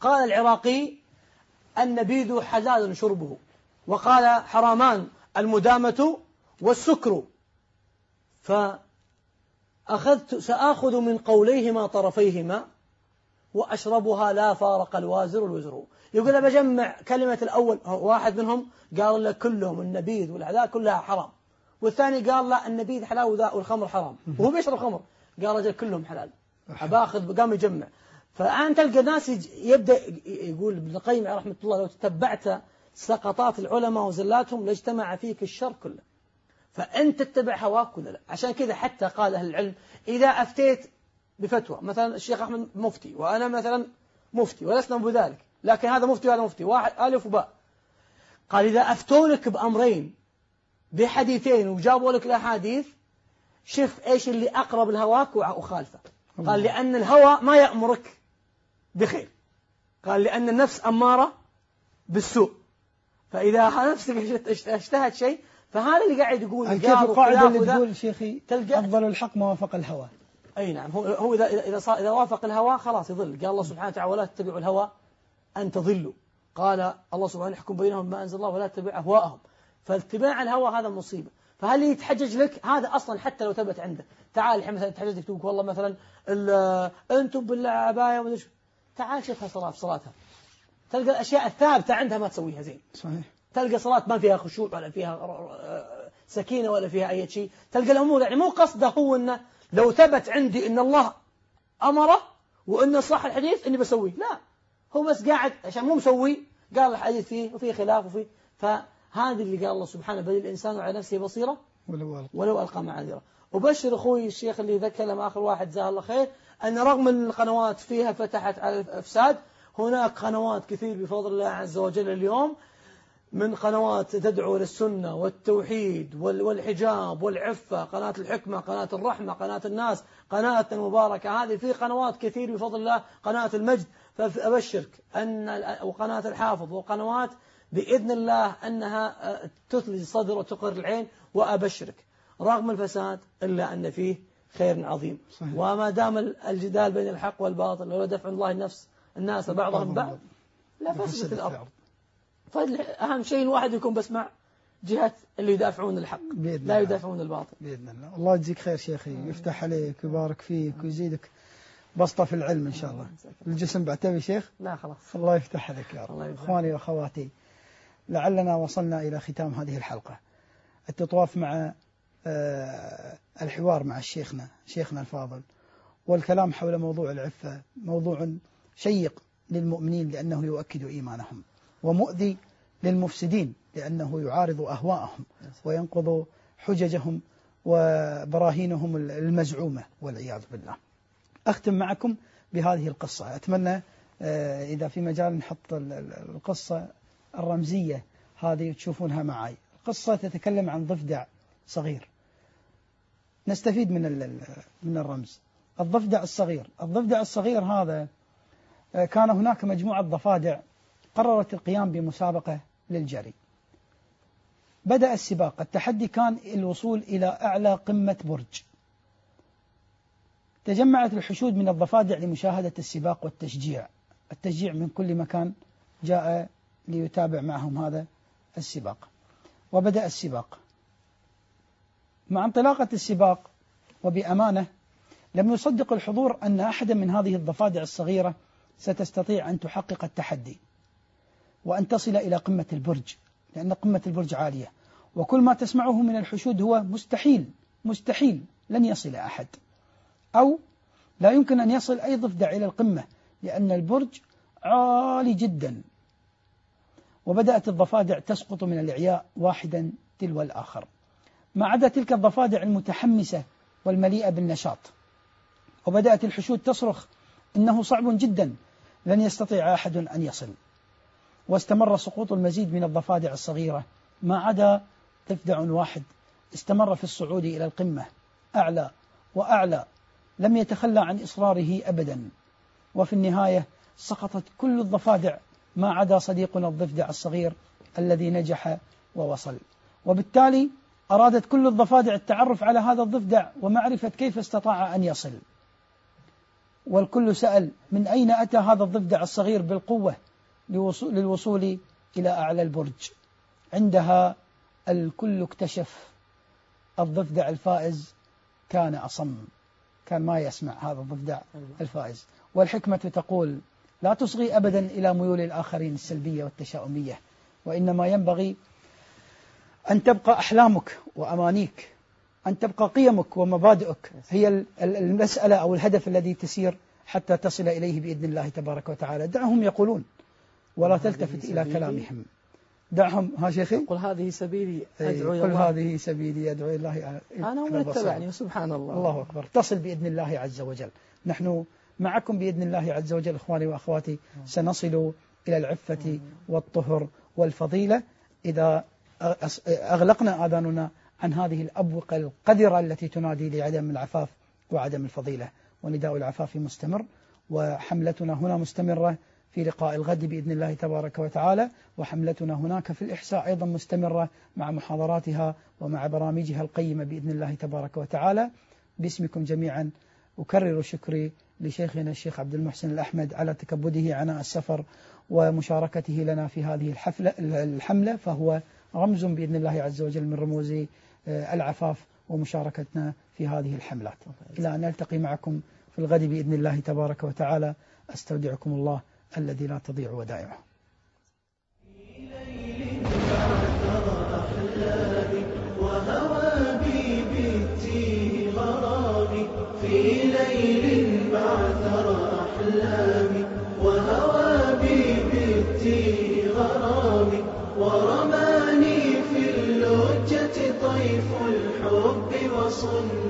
Speaker 2: قال العراقي النبيذ حلال شربه وقال حرامان المدامة والسكر. فأخذت سآخذ من قوليهما طرفيهما وأشربها لا فارق الوازر الوزر. يقول بجمع كلمة الأول واحد منهم قال لك كلهم النبيذ والعذاء كلها حرام والثاني قال لا النبيذ حلال والخمر حرام وهو بيشرب خمر. قال رجل كلهم حلال. باخذ قام يجمع. فالآن تلقى ناس يبدأ يقول ابن القيم رحمة الله لو تتبعت سقطات العلماء وزلاتهم لاجتمع فيك الشر كله. فأنت تتبع هواك ولا لا عشان كذا حتى قال أهل العلم إذا أفتيت بفتوى مثلا الشيخ أحمد مفتي وأنا مثلا مفتي ولسنا بذلك. لكن هذا مفتي وهذا مفتي. واحد ألف وباء. قال إذا أفتونك بأمرين بحديثين وجابوا لك الأحاديث شوف إيش اللي أقرب لهواك وخالفه قال لأن الهوى ما يأمرك. بخير. قال لأن النفس أمارة بالسوء. فإذا نفسك اشت- اشتهت شيء فهذا اللي قاعد يقول
Speaker 1: كيف القاعدة اللي. تقول شيخي
Speaker 2: تلقى-
Speaker 1: أفضل الحق ما وافق الهوى.
Speaker 2: أي نعم. هو هو إذا صار إذا وافق الهوى خلاص يضل. قال الله سبحانه وتعالى ولا تتبعوا الهوى أن تضلوا. قال الله سبحانه يحكم بينهم بما أنزل الله ولا تتبع أهواءهم. فاتباع الهوى هذا مصيبة. فهل يتحجج لك؟ هذا أصلا حتى لو ثبت عنده. تعال الحين مثلا يتحجج لك تقول والله مثلا أنتم بالعباية ومدري إيش. تعال شوفها صلاة في صلاتها. تلقى الأشياء الثابتة عندها ما تسويها زين.
Speaker 1: صحيح.
Speaker 2: تلقى صلاة ما فيها خشوع ولا فيها ر- سكينة ولا فيها أي شيء. تلقى الأمور يعني مو قصده هو أنه لو ثبت عندي أن الله أمره وأنه صح الحديث أني بسويه. لا. هو بس قاعد عشان مو مسوي قال الحديث فيه وفيه خلاف وفيه. فهذه اللي قال الله سبحانه بل الإنسان على نفسه بصيرة
Speaker 1: ولو ألقى.
Speaker 2: ولو ألقى معاذيره وبشر أخوي الشيخ اللي ذكر آخر واحد جزاه الله خير أن رغم القنوات فيها فتحت على الإفساد هناك قنوات كثير بفضل الله عز وجل اليوم من قنوات تدعو للسنة والتوحيد وال- والحجاب والعفة قناة الحكمة قناة الرحمة قناة الناس قناة المباركة. هذه في قنوات كثير بفضل الله قناة المجد. فأبشرك أن وقناة الحافظ وقنوات بإذن الله أنها آه، تثلج الصدر وتقر العين وأبشرك. رغم الفساد إلا أن فيه خير عظيم.
Speaker 1: صحيح.
Speaker 2: وما دام الجدال بين الحق والباطل ولو دفع الله النفس الناس بعضهم بعض. لا فسدت الأرض. فأهم شيء الواحد يكون بس مع جهة اللي يدافعون الحق
Speaker 1: بإذن
Speaker 2: لا. يدافعون الباطل.
Speaker 1: بإذن الله. الله يجزيك خير شيخي يفتح عليك ويبارك فيك ويزيدك بسطة في العلم إن شاء الله. الجسم بعتبي شيخ؟
Speaker 2: لا خلاص.
Speaker 1: الله يفتح عليك يا رب. إخواني وأخواتي لعلنا وصلنا إلى ختام هذه الحلقة. التطواف مع آه، الحوار مع شيخنا شيخنا الفاضل. والكلام حول موضوع العفة موضوع شيق للمؤمنين لأنه يؤكد إيمانهم ومؤذي للمفسدين لأنه يعارض أهواءهم وينقض حججهم وبراهينهم المزعومة والعياذ بالله. أختم معكم بهذه القصة. أتمنى آه، إذا في مجال نحط ال- ال- القصة الرمزية هذه تشوفونها معي القصة تتكلم عن ضفدع صغير. نستفيد من من الرمز. الضفدع الصغير. الضفدع الصغير هذا آه، كان هناك مجموعة ضفادع قررت القيام بمسابقة للجري. بدأ السباق. التحدي كان الوصول إلى أعلى قمة برج. تجمعت الحشود من الضفادع لمشاهدة السباق والتشجيع. التشجيع من كل مكان جاء ليتابع معهم هذا السباق. وبدأ السباق. مع انطلاقة السباق وبأمانة لم يصدق الحضور أن أحدا من هذه الضفادع الصغيرة ستستطيع أن تحقق التحدي وأن تصل إلى قمة البرج لأن قمة البرج عالية. وكل ما تسمعه من الحشود هو مستحيل مستحيل لن يصل أحد. أو لا يمكن أن يصل أي ضفدع إلى القمة لأن البرج عالي جدا. وبدأت الضفادع تسقط من الإعياء واحدا تلو الآخر. ما عدا تلك الضفادع المتحمسة والمليئة بالنشاط. وبدأت الحشود تصرخ إنه صعب جدا لن يستطيع أحد أن يصل. واستمر سقوط المزيد من الضفادع الصغيرة. ما عدا ضفدع واحد استمر في الصعود إلى القمة. أعلى وأعلى. لم يتخلى عن إصراره أبدا. وفي النهاية سقطت كل الضفادع ما عدا صديقنا الضفدع الصغير الذي نجح ووصل. وبالتالي أرادت كل الضفادع التعرف على هذا الضفدع ومعرفة كيف استطاع أن يصل. والكل سأل من أين أتى هذا الضفدع الصغير بالقوة لوصول- للوصول إلى أعلى البرج. عندها الكل اكتشف الضفدع الفائز كان أصم كان ما يسمع هذا الضفدع الفائز. والحكمة تقول لا تصغي أبدا إلى ميول الآخرين السلبية والتشاؤمية وإنما ينبغي أن تبقى أحلامك وأمانيك أن تبقى قيمك ومبادئك هي ال- ال- المسألة أو الهدف الذي تسير حتى تصل إليه بإذن الله تبارك وتعالى. دعهم يقولون ولا تلتفت إلى. كلامهم. دعهم ها شيخي؟
Speaker 2: قل هذه سبيلي أدعو
Speaker 1: أي،
Speaker 2: إلى
Speaker 1: قل هذه سبيلي أدعو إلى الله.
Speaker 2: أنا ومن. اتبعني سبحان الله.
Speaker 1: الله أكبر. تصل بإذن الله عز وجل. نحن معكم بإذن الله عز وجل إخواني وأخواتي سنصل إلى العفة والطهر والفضيلة. إذا أغلقنا آذاننا عن هذه الأبوقة القذرة التي تنادي لعدم العفاف وعدم الفضيلة. ونداء العفاف مستمر وحملتنا هنا مستمرة في لقاء الغد بإذن الله تبارك وتعالى. وحملتنا هناك في الإحساء أيضا مستمرة مع محاضراتها ومع برامجها القيمة بإذن الله تبارك وتعالى. باسمكم جميعا أكرر شكري لشيخنا الشيخ عبد المحسن الأحمد على تكبده عناء السفر ومشاركته لنا في هذه الحفلة الحملة فهو رمز بإذن الله عز وجل من رموز آه، العفاف ومشاركتنا في هذه الحملات. إلى أن نلتقي معكم في الغد بإذن الله تبارك وتعالى. أستودعكم الله الذي لا تضيع ودائعه.
Speaker 2: غرامي في طيف الحب وصنع